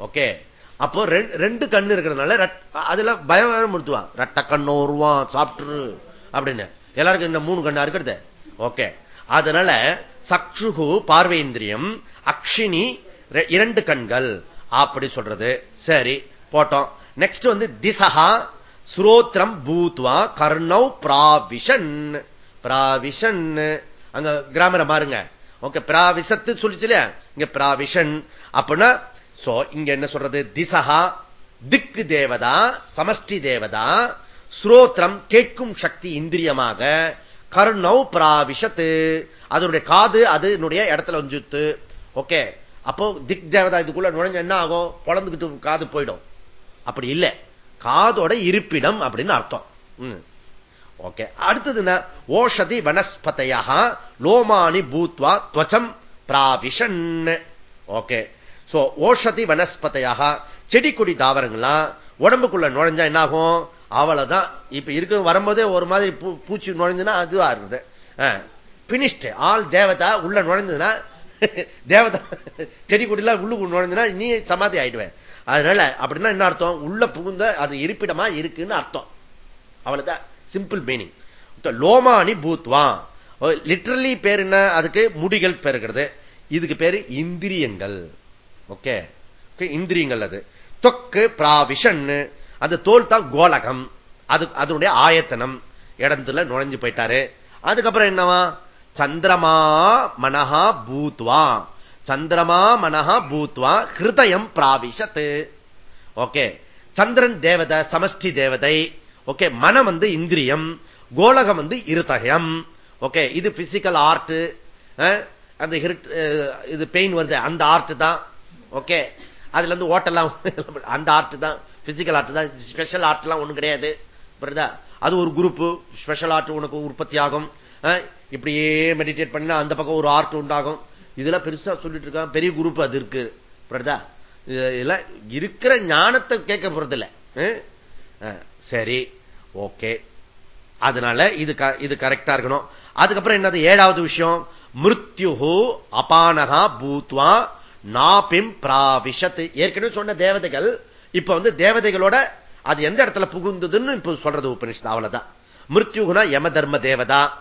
ஓகே. அப்போ ரெண்டு கண்ணு இருக்கிறதுனால அதுல பயம் முடுத்துவான் ரட்ட கண்ணு வருவான் சாப்பிட்டு அப்படின்னு. எல்லாருக்கும் இந்த மூணு கண்ணா இருக்கிறது. ஓகே. அதனால சக்ஷுகு பார்வேந்திரியம் அக்ஷினி இரண்டு கண்கள். அப்படி சொல்றது. சரி போட்டோம். நெக்ஸ்ட் வந்து திசகா சுரோத்திரம் பூத்வா கர்ணவ் பிராவிஷன். பிராவிஷன். அங்க கிராமரை பாருங்க ஓகே பிராவிசத்து சொல்லிச்சு இங்க பிராவிஷன். அப்படின்னா சோ இங்க என்ன சொல்றது? திசகா திக்கு தேவதா சமஷ்டி தேவதா ஸ்ரோத்திரம் கேட்கும் சக்தி இந்திரியமாக கர்ணவ் பிராவிஷத்து. அதனுடைய காது அதனுடைய இடத்துல வந்துத்து ஓகே. அப்போ திக் தேவதா இதுக்குள்ள நுழைஞ்ச என்ன ஆகும்? குழந்துகிட்டு காது போயிடும். அப்படி இல்லை. காதோட இருப்பிடம் அப்படின்னு அர்த்தம். ஓகே. அடுத்தது ஓஷதி வனஸ்பதையாக லோமானி பூத்வா துவச்சம் பிராவிஷன். ஓகே. ஓஷதி வனஸ்பதையாக செடி கொடி தாவரங்கள்லாம் உடம்புக்குள்ள நுழைஞ்சா என்ன ஆகும் அவ்வளவுதான் இப்ப இருக்க வரும்போதே ஒரு மாதிரி பூச்சி நுழைஞ்சுன்னா அதுவா இருக்குது. பினிஷ்டு ஆல் தேவதா உள்ள நுழைஞ்சதுன்னா தேவதா செடி கொடிலாம் உள்ளுக்கு நுழைஞ்சுன்னா நீ சமாதி ஆயிடுவேன் அதனால அப்படின்னா என்ன அர்த்தம்? உள்ள புகுந்த அது இருப்பிடமா இருக்குன்னு அர்த்தம். அவ்வளவுதான் சிம்பிள் மீனிங் லோமானி பூத்வா. லிட்ரலி பேர் என்ன? அதுக்கு முடிகள் பெறுகிறது இதுக்கு பேரு இந்திரியங்கள். ஓகே? இந்திரியங்கள் அது. தொக்கு பிராவிஷன் அந்த தோல் தான் கோலகம். அது அதனுடைய ஆயத்தனம். இடத்துல நுழைஞ்சு போயிட்டாரு. அதுக்கப்புறம் என்னவா? சந்திரமா மனஹா பூத்வா. சந்திரமா மனஹா பூத்வா. ஹிருதயம் பிராவிஷத்து. ஓகே? சந்திரன் தேவதை சமஷ்டி தேவதை. ஓகே? மனம் வந்து இந்திரியம். கோலகம் வந்து இருதயம். ஓகே? இது பிசிக்கல் ஆர்ட் அந்த இது பெயின் வருது. அந்த ஆர்ட் தான். ஓகே அதுல இருந்து ஓட்டெல்லாம் அந்த ஆர்ட் தான். பிசிக்கல் ஆர்ட் தான். ஸ்பெஷல் ஆர்ட் எல்லாம் ஒண்ணும் கிடையாது. அது ஒரு குரூப் ஸ்பெஷல் ஆர்ட் உனக்கு உற்பத்தி ஆகும். இப்படியே மெடிடேட் பண்ணா அந்த பக்கம் ஒரு ஆர்ட் உண்டாகும். இதெல்லாம் பெருசா சொல்லிட்டு இருக்கான். பெரிய குரூப் அது இருக்கு. இருக்கிற ஞானத்தை கேட்க போறதில்ல. சரி. ஓகே அதனால இது இது கரெக்டா இருக்கணும். அதுக்கப்புறம் என்னது? ஏழாவது விஷயம். மிருத்யு அபானகா பூத்வா நாபிம் பிராவிஷத் ஏற்கனவே சொன்ன தேவதைகள் இப்ப வந்து தேவதைகளோட அது எந்த இடத்துல புகுந்ததுன்னு இப்ப சொல்றது உபனிஷத் அவ்வளவுதான். மிருத்யுகுனா யம தர்ம தேவதா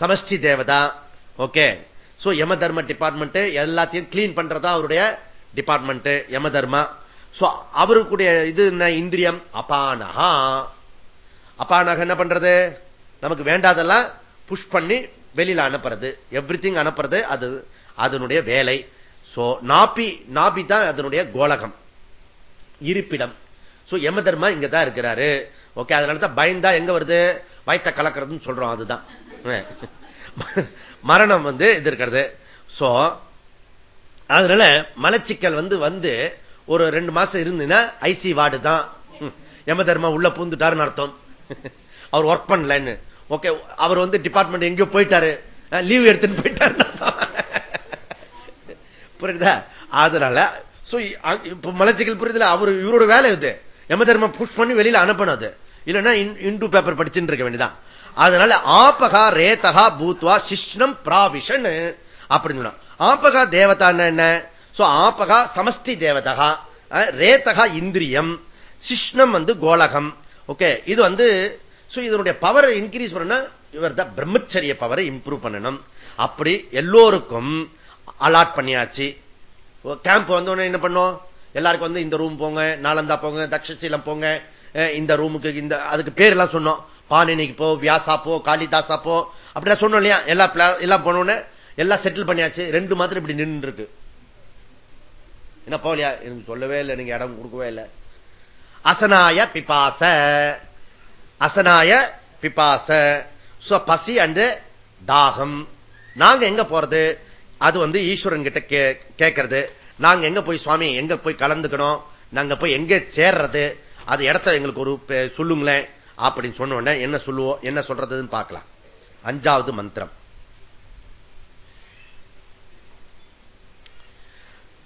சமஷ்டி தேவதா ஓகே. சோ யம தர்ம டிபார்ட்மெண்ட் எல்லாத்தையும் கிளீன் பண்றதா அவருடைய டிபார்ட்மெண்ட் யம தர்மா சோ அவருக்குடைய இது என்ன இந்திரியம்? அபானகா அபானக என்ன பண்றது? நமக்கு வேண்டாதெல்லாம் புஷ் பண்ணி வெளியில அனுப்புறது. எவ்ரி அனுப்புறது அது அதனுடைய வேலை. நாபி நாபி தான் அதனுடைய கோலகம். இருப்பிடம். சோ யம தர்மா இங்க தான் இருக்கிறாரு. ஓகே அதனால தான் பயந்தா எங்க வருது? வயத்த கலக்கிறதுன்னு சொல்றோம் அதுதான். மரணம் வந்து இது இருக்கிறது. சோ அதனால மலச்சிக்கல் வந்து வந்து ஒரு ரெண்டு மாசம் இருந்துன்னா ஐசி வார்டு தான். யம தர்மா உள்ள பூந்துட்டாருன்னு அர்த்தம். அவர் ஒர்க் பண்ணலன்னு. ஓகே அவர் வந்து டிபார்ட்மெண்ட் எங்கேயோ போயிட்டாரு. லீவ் எடுத்துன்னு போயிட்டாரு புரியுதா? அதனால இப்ப மலச்சிக்கல் புரியுதுல அவர் இவரோட வேலை இது. எம தர்ம புஷ் பண்ணி வெளியில அனுப்பணும் அது. இல்லைன்னா இண்டு பேப்பர் படிச்சுட்டு இருக்க வேண்டியதான் அதனால ஆபகா ரேதகா பூத்வா சிஷ்ணம் பிராவிஷன் அப்படின்னு சொன்னா ஆபகா தேவதான்னு என்ன? ஆபகா சமஷ்டி தேவதகா ரேதகா இந்திரியம் சிஷ்ணம் வந்து கோலகம். ஓகே இது வந்து இதனுடைய பவரை இன்க்ரீஸ் பண்ணா இவர் தான் பிரம்மச்சரிய பவரை இம்ப்ரூவ் பண்ணணும். அப்படி எல்லோருக்கும் அலாட் பண்ணியாச்சு. கேம்ப் வந்தோடனே என்ன பண்ணோம்? எல்லாருக்கும் வந்து இந்த ரூம் போங்க நாலந்தா போங்க தக்ஷசீலம் போங்க இந்த ரூமுக்கு இந்த அதுக்கு பேர் எல்லாம் சொன்னோம். பாணினிக்கு போ வியாசா போ காளிதாசா போ அப்படிலாம் சொன்னோம் இல்லையா? எல்லா எல்லாம் போனோன்னு எல்லாம் செட்டில் பண்ணியாச்சு. ரெண்டு மாத்திரம் இப்படி நின்று இருக்கு என்ன போலியா எனக்கு சொல்லவே இல்லை நீங்க இடம் கொடுக்கவே இல்லை. அசனாய பிபாச. அசனாய பிபாச. பசி அண்டு தாகம். நாங்க எங்க போறது? அது வந்து ஈஸ்வரன் கிட்ட கேட்கறது. நாங்க எங்க போய் சுவாமி எங்க போய் கலந்துக்கணும்? நாங்க போய் எங்க சேர்றது? அது இடத்த எங்களுக்கு ஒரு சொல்லுங்களேன். அப்படின்னு சொன்ன உடனே என்ன சொல்லுவோம் என்ன சொல்றதுன்னு பார்க்கலாம். அஞ்சாவது மந்திரம்.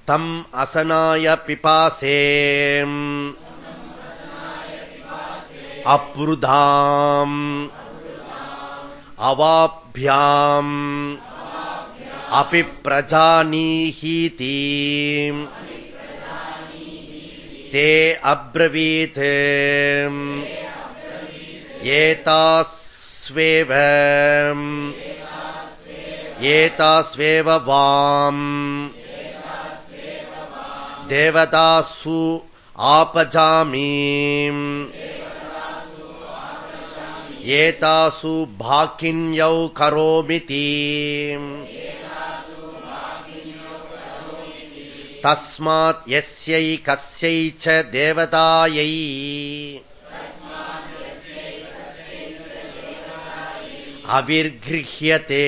தம் அசனாய பிபாசே அப்ருதாம் அவாபியாம் अपि प्रजानीहीति। ते अब्रवीत्। एतास्वेव। एतास्वेव वाम्। देवतासु आपजामि। एतासु भाकिन्यौ करोमिति। தஸ்மாத் எஸ்யை கஸ்யை ச தேவதாயை அவிர்கிருஹியதே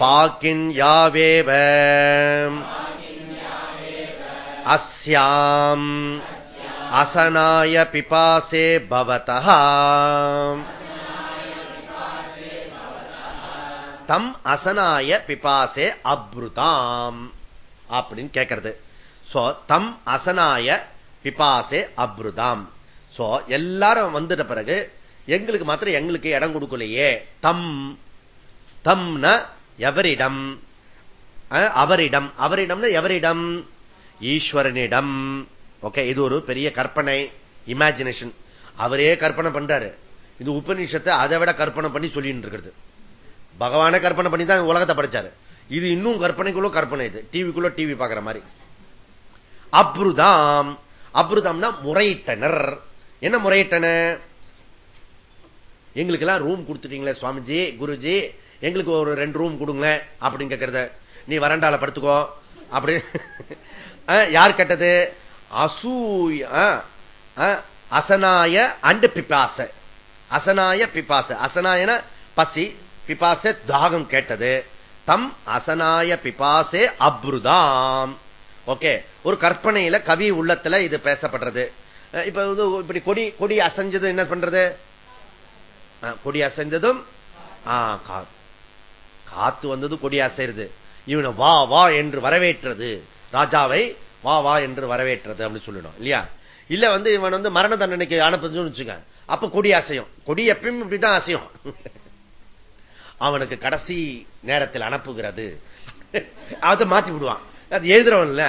பாக்கின் யாவேவ அஸ்யாம் அசனாய பிபாசே தம் அசனாய பிபாசே அப்ருதாம் அப்படின்னு கேட்கிறது சோ தம் அசனாய பிபாசே அப்ருதாம். சோ எல்லாரும் வந்துட்ட பிறகு எங்களுக்கு மாத்திரம் எங்களுக்கு இடம் கொடுக்கலையே. தம் தம்ன எவரிடம்? அவரிடம். அவரிடம்னு எவரிடம்? ஈஸ்வரனிடம். ஓகே இது ஒரு பெரிய கற்பனை இமேஜினேஷன் அவரே கற்பனை பண்றாரு. இது உபநிஷத்தை அதை விட கற்பனை பண்ணி சொல்லிட்டு இருக்கிறது. பகவானே கற்பனை பண்ணி தான் உலகத்தை படிச்சாரு. இது இன்னும் கற்பனைக்குள்ள கற்பனை இது. டிவிக்குள்ள டிவி பாக்குற மாதிரி. அப்ருதாம். அப்ருதம்னா முறையிட்டனர். என்ன முறையிட்டன? எங்களுக்கு எல்லாம் ரூம் கொடுத்துட்டீங்களே சுவாமிஜி குருஜி. எங்களுக்கு ஒரு ரெண்டு ரூம் கொடுங்களேன் அப்படின்னு கேட்கறத. நீ வரண்டால படுத்துக்கோ. அப்படி. யார் கேட்டது? அசூய அசனாய அண்டு பிப்பாச அசனாய பிப்பாச அசனாயன பசி பிபாசே தாகம் கேட்டது. தம் அசனாய பிபாசே அப்ருதாம். ஓகே ஒரு கற்பனையில கவி உள்ளத்துல இது பேசப்படுறது. இப்ப இப்படி கொடி கொடி அசைஞ்சது என்ன பண்றது? கொடி அசைஞ்சதும் காத்து வந்தது கொடி அசைறது இவனை வா வா என்று வரவேற்றது. ராஜாவை வா வா என்று வரவேற்றது அப்படின்னு சொல்லிடும் இல்லையா? இல்ல வந்து இவன் வந்து மரண தண்டனைக்கு அனுப்புதுன்னு வச்சுக்க அப்ப கொடி அசையும். கொடி எப்பயும் இப்படிதான் அசையும். அவனுக்கு கடைசி நேரத்தில் அனுப்புகிறது. அதை மாத்தி விடுவான். அது எழுதுறவன்ல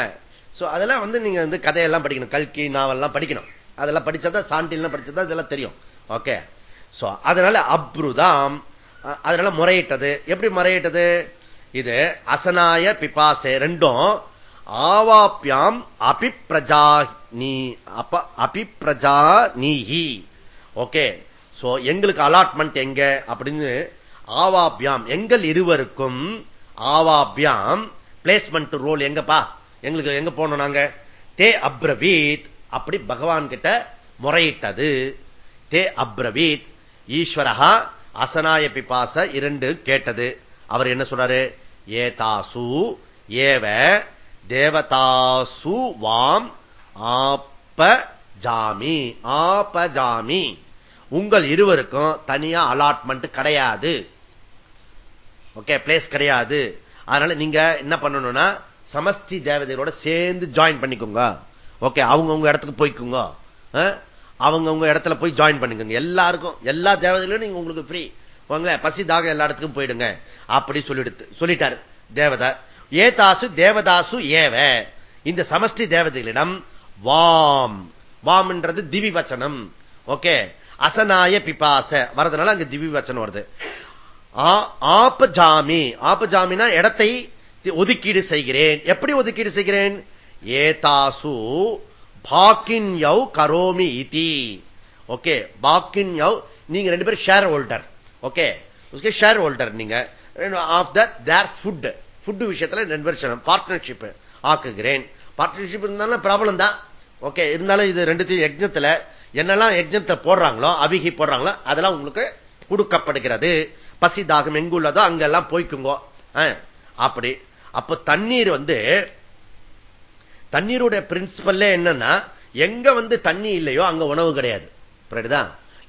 சோ அதெல்லாம் வந்து நீங்க வந்து கதையெல்லாம் படிக்கணும். கல்கி நாவல்லாம் படிக்கணும். அதெல்லாம் படிச்சதான் சாண்டில்லாம் படிச்சதா இதெல்லாம் தெரியும். ஓகே சோ அதனால அப்ருதாம் அதனால முறையிட்டது. எப்படி முறையிட்டது? இது அசனாய பிபாசே ரெண்டும் ஆவாப்பியாம் அபிப்பிரஜா நீ அப்ப அபிப்பிரஜா நீஹி ஓகே சோ எங்களுக்கு அலாட்மெண்ட் எங்க? அப்படின்னு ஆவாபியாம். எங்கள் இருவருக்கும் ஆவாபியாம் பிளேஸ்மெண்ட் ரோல் எங்கப்பா? எங்களுக்கு எங்க போனோம் நாங்க? தே அப்ரவீத் அப்படி பகவான் கிட்ட முறையிட்டது. தே அப்ரவீத் ஈஸ்வரஹா அசனாய பிபாச இரண்டு கேட்டது. அவர் என்ன சொல்றாரு ஏதாசு ஏவ தேவதாசு வாம் ஆப்ப ஜாமி ஆபஜாமி உங்கள் இருவருக்கும் தனியா அலாட்மெண்ட் கிடையாது. ஓகே பிளேஸ் கிடையாது. அதனால நீங்க என்ன பண்ணணும்னா சமஷ்டி தேவதைகளோட சேர்ந்து ஜாயின் பண்ணிக்கோங்க. ஓகே அவங்கவுங்க இடத்துக்கு போய்க்குங்க. அவங்கவுங்க இடத்துல போய் ஜாயின் பண்ணிக்கோங்க. எல்லாருக்கும் எல்லா தேவதையிலும் நீங்க உங்களுக்கு ஃப்ரீ உங்க பசி தாகம் எல்லா இடத்துக்கும் போயிடுங்க. அப்படி சொல்லிடுத்து சொல்லிட்டாரு தேவதா ஏதாசு தேவதாசு ஏவ. இந்த சமஷ்டி தேவதைகளிடம் வாம். வாம்ன்றது திவி வச்சனம் ஓகே அசனாய பிபாச. வரதுனால அங்க திவி வச்சனம் வருது. ஆப்பஜாமி ஆப்பஜாமினா இடத்தை ஒதுக்கீடு செய்கிறேன். எப்படி ஒதுக்கீடு செய்கிறேன்? ஏதாசு பாக்கின் யவ் கரோமி இதி. ஓகே பாக்கின் யவ் நீங்க ரெண்டு பேரும் share holder okay share holder நீங்க. Of the their food food விஷயத்துல ரெண்டு பார்ட்னர்ஷிப் ஆக்குகிறேன். பார்ட்னர்ஷிப் இருந்தாலும் ப்ராப்ளம் தான். ஓகே இருந்தாலும் இது ரெண்டுத்தையும் யஜ்னத்துல என்னெல்லாம் யஜ்னத்தை போடுறாங்களோ அபிகி போடுறாங்களோ அதெல்லாம் உங்களுக்கு கொடுக்கப்படுகிறது. பசி தாகம் எங்குள்ளதோ அங்கெல்லாம் போய்க்குங்கோ. அப்படி. அப்ப தண்ணீர் வந்து தண்ணீருடைய பிரின்சிபல்ல என்னன்னா எங்க வந்து தண்ணி இல்லையோ அங்க உணவு கிடையாது.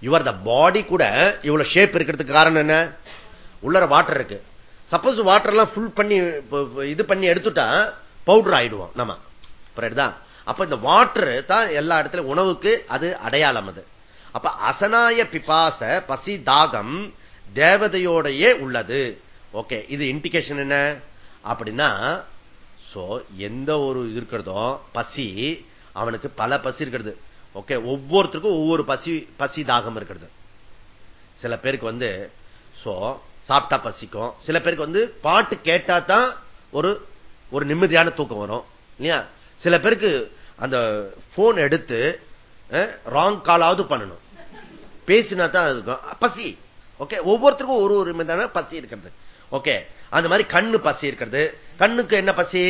இவர் த பாடி கூட இவ்வளவு ஷேப் இருக்கிறதுக்கு காரணம் என்ன? உள்ளர வாட்டர் இருக்கு. சப்போஸ் வாட்டர் எல்லாம் ஃபுல் பண்ணி இது பண்ணி எடுத்துட்டா பவுடர் ஆயிடுவோம் நம்ம. அப்ப இந்த வாட்டர் தான் எல்லா இடத்துலயும் உணவுக்கு அது அடையாளம் அது. அப்ப அசனாய பிபாச பசி தாகம் தேவதையோடையே உள்ளது. ஓகே இது இண்டிகேஷன் என்ன? அப்படின்னா சோ எந்த ஒரு இருக்கிறதோ பசி அவனுக்கு பல பசி இருக்கிறது. ஓகே ஒவ்வொருத்தருக்கும் ஒவ்வொரு பசி பசி தாகம் இருக்கிறது. சில பேருக்கு வந்து சோ சாப்பிட்டா பசிக்கும். சில பேருக்கு வந்து பாட்டு கேட்டா தான் ஒரு ஒரு நிம்மதியான தூக்கம் வரும். இல்லையா? சில பேருக்கு அந்த போன் எடுத்து eh, ராங் காலாவது பண்ணணும். பேசினா தான் இருக்கும். பசி. ஓகே ஒவ்வொருத்தருக்கும் ஒரு ஒரு விதமான பசி இருக்கிறது. ஓகே அந்த மாதிரி கண்ணு பசி இருக்கிறது. கண்ணுக்கு என்ன பசி?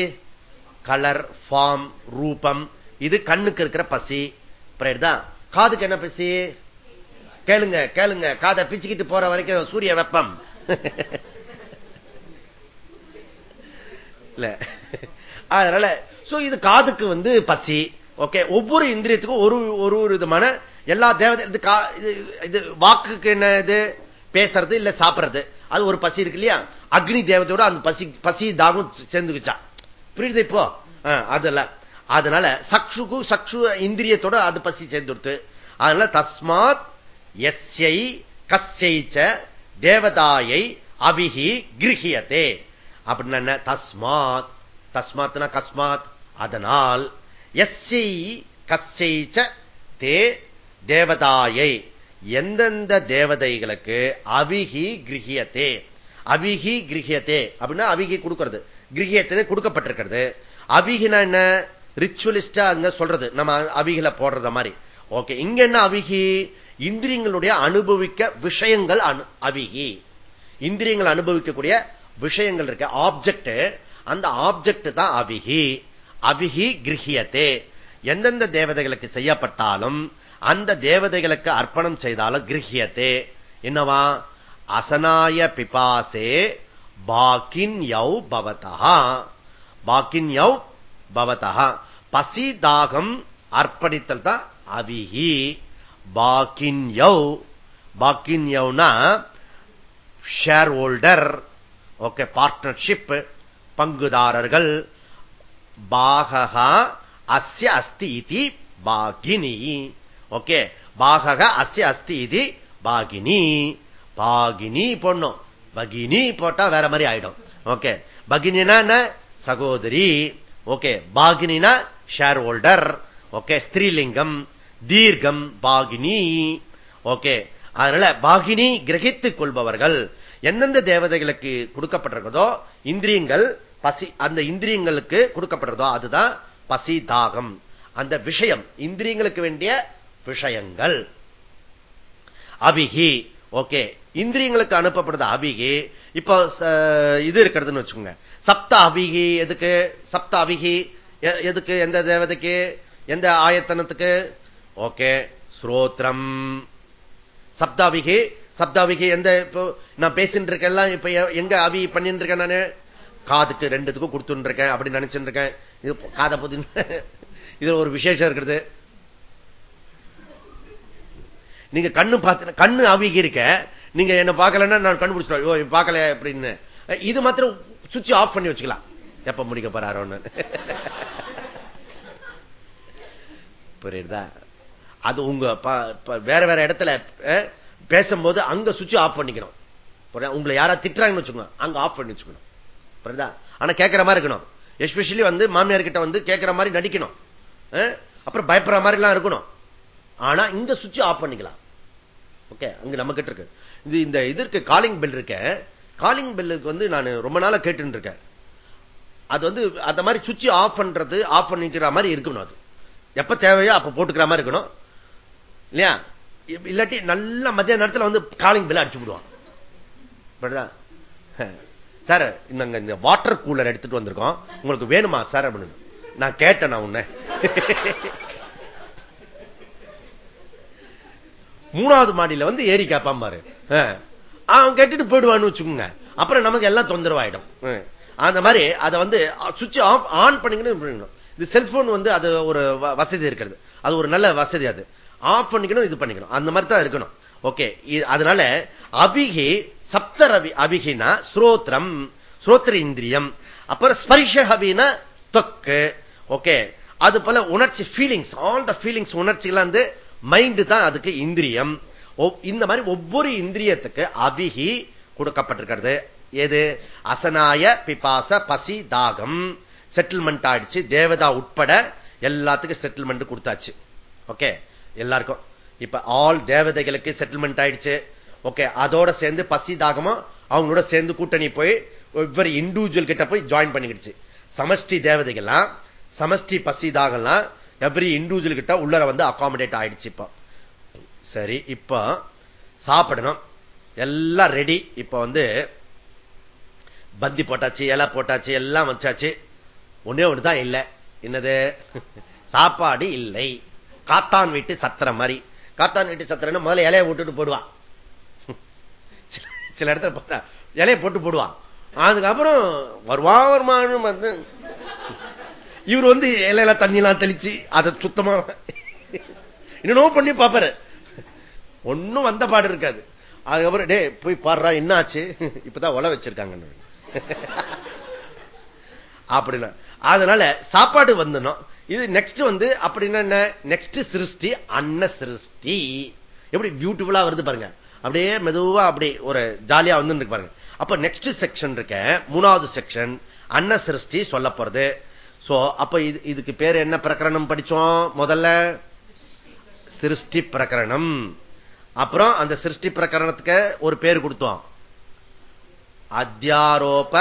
கலர் ஃபார்ம் ரூபம். இது கண்ணுக்கு இருக்கிற பசி. தான்? காதுக்கு என்ன பசி? கேளுங்க கேளுங்க. காதை பிச்சுக்கிட்டு போற வரைக்கும் சூரிய வெப்பம். இல்ல. அதனால சோ இது காதுக்கு வந்து பசி. ஓகே ஒவ்வொரு இந்திரியத்துக்கும் ஒரு ஒரு விதமான எல்லா தேவதை இது வாக்குக்கு என்ன இது? பேசுறது இல்ல சாப்பிடுறது. அது ஒரு பசி இருக்கு இல்லையா? அக்னி தேவதையோட அந்த பசி பசி தாகம் சேர்ந்துக்குச்சா? புரியுது இப்போ? அதுல அதனால சக்ஷுக்கு சக்ஷு இந்திரியத்தோட அது பசி சேர்ந்துடுத்து. அதனால தஸ்மாத் எஸ்ஐ கஸ்யைச்ச தேவதாயை அபிகி கிரகியத்தே அப்படின்னா தஸ்மாத். தஸ்மாத்னா கஸ்மாத். அதனால் எஸ்ஐ கஸ்யைச்ச தே தேவதாயை. எந்தெந்த தேவதைகளுக்கு அவிகி கிரகியத்தே அவிகி கிரகியத்தே அப்படின்னா அவிகி கொடுக்கிறது. கிரகியத்தினே கொடுக்கப்பட்டிருக்கிறது. அவிகினா என்ன? ரிச்சுவலிஸ்டா அங்க சொல்றது. நம்ம அவிகில போடுறத மாதிரி. ஓகே இங்க என்ன அவிகி? இந்திரியங்களுடைய அனுபவிக்க விஷயங்கள் அவிகி. இந்திரியங்கள் அனுபவிக்கக்கூடிய விஷயங்கள் இருக்கு. ஆப்ஜெக்ட் அந்த ஆப்ஜெக்ட் தான் அவிகி. அவிகி கிரகியத்தே. எந்தெந்த தேவதைகளுக்கு செய்யப்பட்டாலும் அந்த தேவதைகளுக்கு அர்ப்பணம் செய்தாலும் கிரகியத்தே. என்னவா? அசனாய பிபாசே பாக்கின் யௌ பவதா பாக்கின் யௌ பவதா பசி தாகம் அர்ப்பணித்தல் தான் அவிஹி. பாக்கின் யௌ பாக்கின் யௌனா ஷேர் ஹோல்டர் ஓகே பார்ட்னர்ஷிப் பங்குதாரர்கள். பாகா அஸ்ய அஸ்தி இது பாகினி. ஓகே. பாகக அஸ்ய அஸ்தி இது பாகினி. பாகினி பொண்ணும் பகினி போட்டா வேற மாதிரி ஆயிடும். ஓகே. பகினா என்ன? சகோதரி. ஓகே. பாகினா ஷேர் ஹோல்டர் ஓகே. ஸ்திரீலிங்கம். தீர்க்கம். பாகினி. ஓகே. அதனால பாகினி கிரகித்துக் கொள்பவர்கள். எந்தெந்த தேவதைகளுக்கு கொடுக்கப்பட்டிருக்கிறதோ இந்திரியங்கள் பசி அந்த இந்திரியங்களுக்கு கொடுக்கப்படுறதோ அதுதான் பசி தாகம். அந்த விஷயம் இந்திரியங்களுக்கு வேண்டிய விஷயங்கள். அபிகி. ஓகே. இந்திரியங்களுக்கு அனுப்பப்படுது அபிகி. இப்போ இது இருக்கிறதுன்னு வச்சுக்கோங்க. சப்த அபிகி எதுக்கு? சப்த அபிகி. எதுக்கு? எந்த தேவதைக்கு? எந்த ஆயத்தனத்துக்கு? ஓகே. ஸ்ரோத்ரம். சப்தாபிகி சப்தாபிகி எந்த இப்போ நான் பேசிட்டு இருக்கேன் இப்ப எங்க அபி பண்ணிட்டு இருக்கேன் நானு? காதுக்கு ரெண்டுத்துக்கும் கொடுத்துட்டு இருக்கேன் அப்படின்னு நினைச்சுட்டு இருக்கேன். இது காதை புதி இது ஒரு விசேஷம் இருக்கிறது நீங்க கண்ணு பார்த்து கண்ணு அவிகி இருக்க நீங்க என்ன பார்க்கலன்னா நான் கண்டுபிடிச்சிடுவேன். பார்க்கல அப்படின்னு இது மாத்திரம் சுவிட்ச் ஆஃப் பண்ணி வச்சுக்கலாம். எப்ப முடிக்க போறாரோன்னு. புரியுதா? அது உங்க வேற வேற இடத்துல பேசும்போது அங்க சுவிட்ச் ஆஃப் பண்ணிக்கணும். உங்களை யாரா திட்டுறாங்கன்னு வச்சுக்கோங்க. அங்க ஆஃப் பண்ணி வச்சுக்கணும். புரியுதா? ஆனா கேட்கிற மாதிரி இருக்கணும். எஸ்பெஷலி வந்து மாமியார் கிட்ட வந்து கேட்கிற மாதிரி நடிக்கணும். அப்புறம் பயப்படுற மாதிரி எல்லாம் இருக்கணும். ஆனா இங்க சுவிட்ச் ஆஃப் பண்ணிக்கலாம். ஓகே அங்க நம்ம கிட்ட இருக்கு. இது இந்த இதற்கு காலிங் பெல் இருக்க காலிங் பெல்லுக்கு வந்து நான் ரொம்ப நாளா கேட்டு இருக்கேன் அது வந்து அந்த மாதிரி சுவிட்ச் ஆஃப் பண்றது ஆஃப் பண்ணிக்கிற மாதிரி இருக்கணும் அது. எப்ப தேவையோ அப்ப போட்டுக்கிற மாதிரி இருக்கணும். இல்லையா? இல்லாட்டி நல்ல மத்திய நேரத்தில் வந்து காலிங் பெல் அடிச்சு விடுவான். சார் நாங்க இந்த வாட்டர் கூலர் எடுத்துட்டு வந்திருக்கோம். உங்களுக்கு வேணுமா சார் அப்படின்னு. நான் கேட்டேன் நான் உன்ன. மூணாவது மாடியில வந்து ஏறி கேட்பான் பாரு. அவன் கேட்டுட்டு போயிடுவான்னு வச்சுக்கோங்க. அப்புறம் நமக்கு எல்லாம் தொந்தரவாயிடும். அந்த மாதிரி அதை வந்து சுவிட்ச் ஆஃப் ஆன் பண்ணிக்கணும் இது செல்போன் வந்து அது ஒரு வசதி இருக்கிறது. அது ஒரு நல்ல வசதி அது. ஆஃப் பண்ணிக்கணும் இது பண்ணிக்கணும். அந்த மாதிரி தான் இருக்கணும். ஓகே. அதனால அபிகி சப்தரவி அபிகினா ஸ்ரோத்ரம் ஸ்ரோத்திர இந்திரியம் அப்புறம் ஸ்பரிஷ அபினா தொக்கு. ஓகே. அது போல உணர்ச்சி ஃபீலிங்ஸ் ஆல் த ஃபீலிங்ஸ் உணர்ச்சிகள் வந்து மைண்ட் தான் அதுக்கு இந்திரியம். இந்த மாதிரி ஒவ்வொரு இந்திரியத்துக்கு அபிகி கொடுக்கப்பட்டிருக்கிறது. எது? அசனாய பிபாச பசி தாகம். செட்டில்மெண்ட் ஆயிடுச்சு. தேவதா உட்பட எல்லாத்துக்கும் செட்டில்மெண்ட் கொடுத்தாச்சு. ஓகே எல்லாருக்கும். இப்ப ஆல் தேவதைகளுக்கு செட்டில்மெண்ட் ஆயிடுச்சு. ஓகே அதோட சேர்ந்து பசி தாகமும் அவங்களோட சேர்ந்து கூட்டணி போய் ஒவ்வொரு இண்டிவிஜுவல் கிட்ட போய் ஜாயின் பண்ணிக்கிடுச்சு. சமஷ்டி தேவதைகள்லாம் சமஷ்டி பசி தாகம்லாம் எவ்ரி இண்டிவிஜுவல் கிட்ட உள்ளர வந்து அகாமடேட் ஆயிடுச்சு இப்போ. சரி இப்போ சாப்பிடணும். எல்லாம் ரெடி இப்ப வந்து பந்தி போட்டாச்சு இலை போட்டாச்சு எல்லாம் வச்சாச்சு. ஒன்னே தான் இல்லை. என்னது? சாப்பாடு இல்லை. காத்தான் வீட்டு சத்திரம் மாதிரி. காத்தான் வீட்டு சத்திரம் முதல்ல இலைய விட்டுட்டு போடுவான் சில இடத்துல பார்த்தா இலைய போட்டு போடுவான் அதுக்கப்புறம் வருவான் வருமானம் வந்து இவர் வந்து இலையில தண்ணியெல்லாம் தெளிச்சு அதை சுத்தமா இன்னும் பண்ணி பாப்பாரு ஒன்னும் வந்த பாடு இருக்காது. அதுக்கப்புறம் டே போய் பாடுறா என்ன ஆச்சு இப்பதான் ஒல வச்சிருக்காங்க அப்படின்னா அதனால சாப்பாடு வந்துடும் இது நெக்ஸ்ட் வந்து அப்படின்னா என்ன? நெக்ஸ்ட் சிருஷ்டி அன்ன சிருஷ்டி. எப்படி பியூட்டிஃபுல்லா வருது பாருங்க. அப்படியே மெதுவா அப்படி ஒரு ஜாலியா வந்து பாருங்க. அப்ப நெக்ஸ்ட் செக்ஷன் இருக்க மூணாவது செக்ஷன் அன்ன சிருஷ்டி சொல்ல போறது. சோ அப்ப இதுக்கு பேர் என்ன பிரகரணம் படிச்சோம்? முதல்ல சிருஷ்டி பிரகரணம். அப்புறம் அந்த சிருஷ்டி பிரகரணத்துக்கு ஒரு பேர் கொடுத்தோம். அத்தியாரோப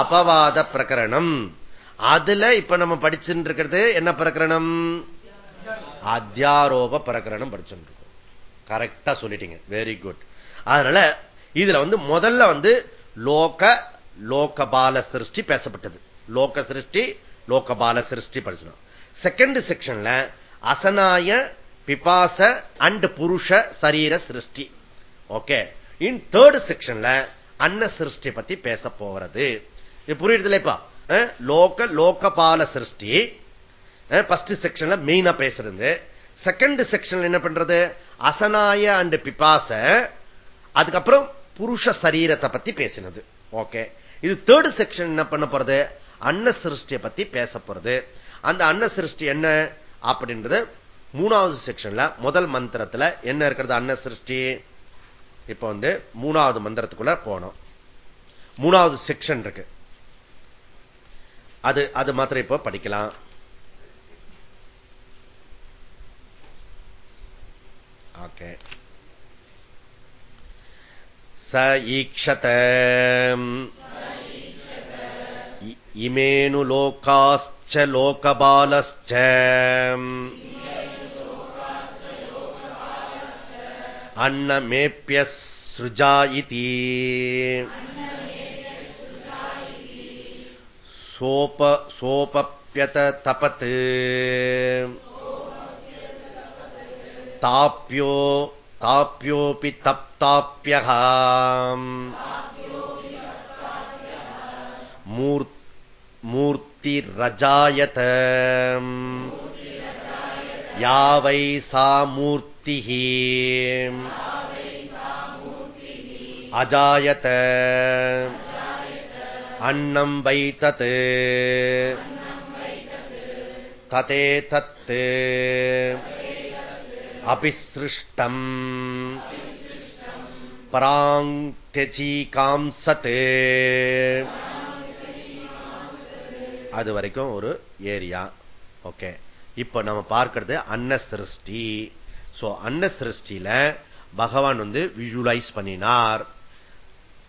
அபவாத பிரகரணம். அதுல இப்ப நம்ம படிச்சுட்டு இருக்கிறது என்ன பிரகரணம்? அத்தியாரோப பிரகரணம் படிச்சுட்டு இருக்கோம் கரெக்டா சொல்லிட்டீங்க. வெரி குட் அதனால இதுல வந்து முதல்ல வந்து லோக லோகபால சிருஷ்டி பேசப்பட்டது. லோக சிருஷ்டி லோகபால சிருஷ்டி படிச்சோம் செகண்ட் செக்ஷன்ல அசனாய பிபாச அண்ட் புருஷ சரீர சிருஷ்டி. ஓகே இன் தேர்ட் செக்ஷன்ல அன்ன சிருஷ்டி பத்தி பேச போறது. புரியுதுலப்பா லோக லோகபால சிருஷ்டி. பஸ்ட் செக்ஷன்ல மெயினா பேசுறது. செகண்ட் செக்ஷன்ல என்ன பண்றது? அசனாய அண்ட் பிபாச அதுக்கப்புறம் புருஷ சரீரத்தை பத்தி பேசினது. ஓகே இது தேர்ட் செக்ஷன் என்ன பண்ண போறது? அன்ன சிருஷ்டியை பத்தி பேச போறது. அந்த அன்ன சிருஷ்டி என்ன அப்படின்றது மூணாவது செக்ஷன்ல முதல் மந்திரத்துல என்ன இருக்கிறது அன்ன சிருஷ்டி இப்ப வந்து மூணாவது மந்திரத்துக்குள்ள போனோம் மூணாவது செக்ஷன் இருக்கு. அது அது மாத்திரம் இப்ப படிக்கலாம். ஓகே. ச ஈக்ஷத. இமேனு லோகாஸ்ச லோகபாலஸ்ச अन्नमेप्य सृजा इति सोप सोपप्यत तपत् ताप्यो ताप्योऽपि तप्ताप्यः मूर्तिरजायत या वै सा मूर्तिः अजायत अन्नं वै तत् ततेतत् अभिसृष्टम् पराङ्त्यजीकां सत् அது வரைக்கும் ஒரு ஏரியா. ஓகே. இப்ப நம்ம பார்க்கிறது அன்ன சிருஷ்டி. சோ அன்ன சிருஷ்டியில பகவான் வந்து விஷுவலைஸ் பண்ணினார்.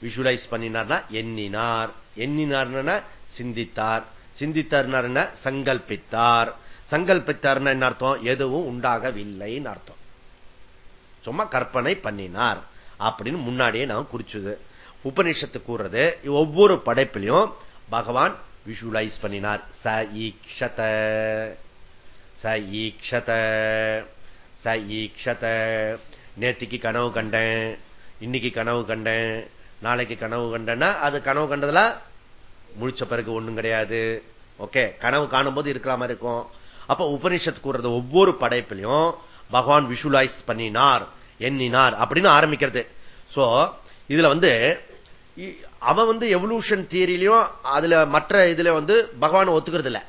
விஜுவலைஸ் பண்ணினார்னா எண்ணினார். எண்ணினார்னா சிந்தித்தார். சிந்தித்தார்னா சங்கல்பித்தார். சங்கல்பித்தார்னா என்ன அர்த்தம்? எதுவும் உண்டாகவில்லைன்னு அர்த்தம். சும்மா கற்பனை பண்ணினார் அப்படின்னு முன்னாடியே நான் குறிச்சது. உபநிஷத்து கூறுறது ஒவ்வொரு படைப்பிலையும் பகவான் விஷுவலைஸ் பண்ணினார். ச ஈக்ஷத ச ஈக்ஷத ச ஈக்ஷத நேத்திக்கு கனவு கண்டேன் இன்னைக்கு கனவு கண்டேன் நாளைக்கு கனவு கண்டேன்னா அது கனவு கண்டதுல முழிச்ச பிறகு ஒண்ணும் கிடையாது. ஓகே கனவு காணும் போது இருக்கிற மாதிரி இருக்கும். அப்ப உபனிஷத்து கூறுறது ஒவ்வொரு படைப்பிலையும் பகவான் விஷுவலைஸ் பண்ணினார் எண்ணினார் அப்படின்னு ஆரம்பிக்கிறது. சோ இதுல வந்து அவன் வந்து எவல்யூஷன் தியரிலையும் அதுல மற்ற இதுல வந்து பகவான் ஒத்துக்கிறது இல்ல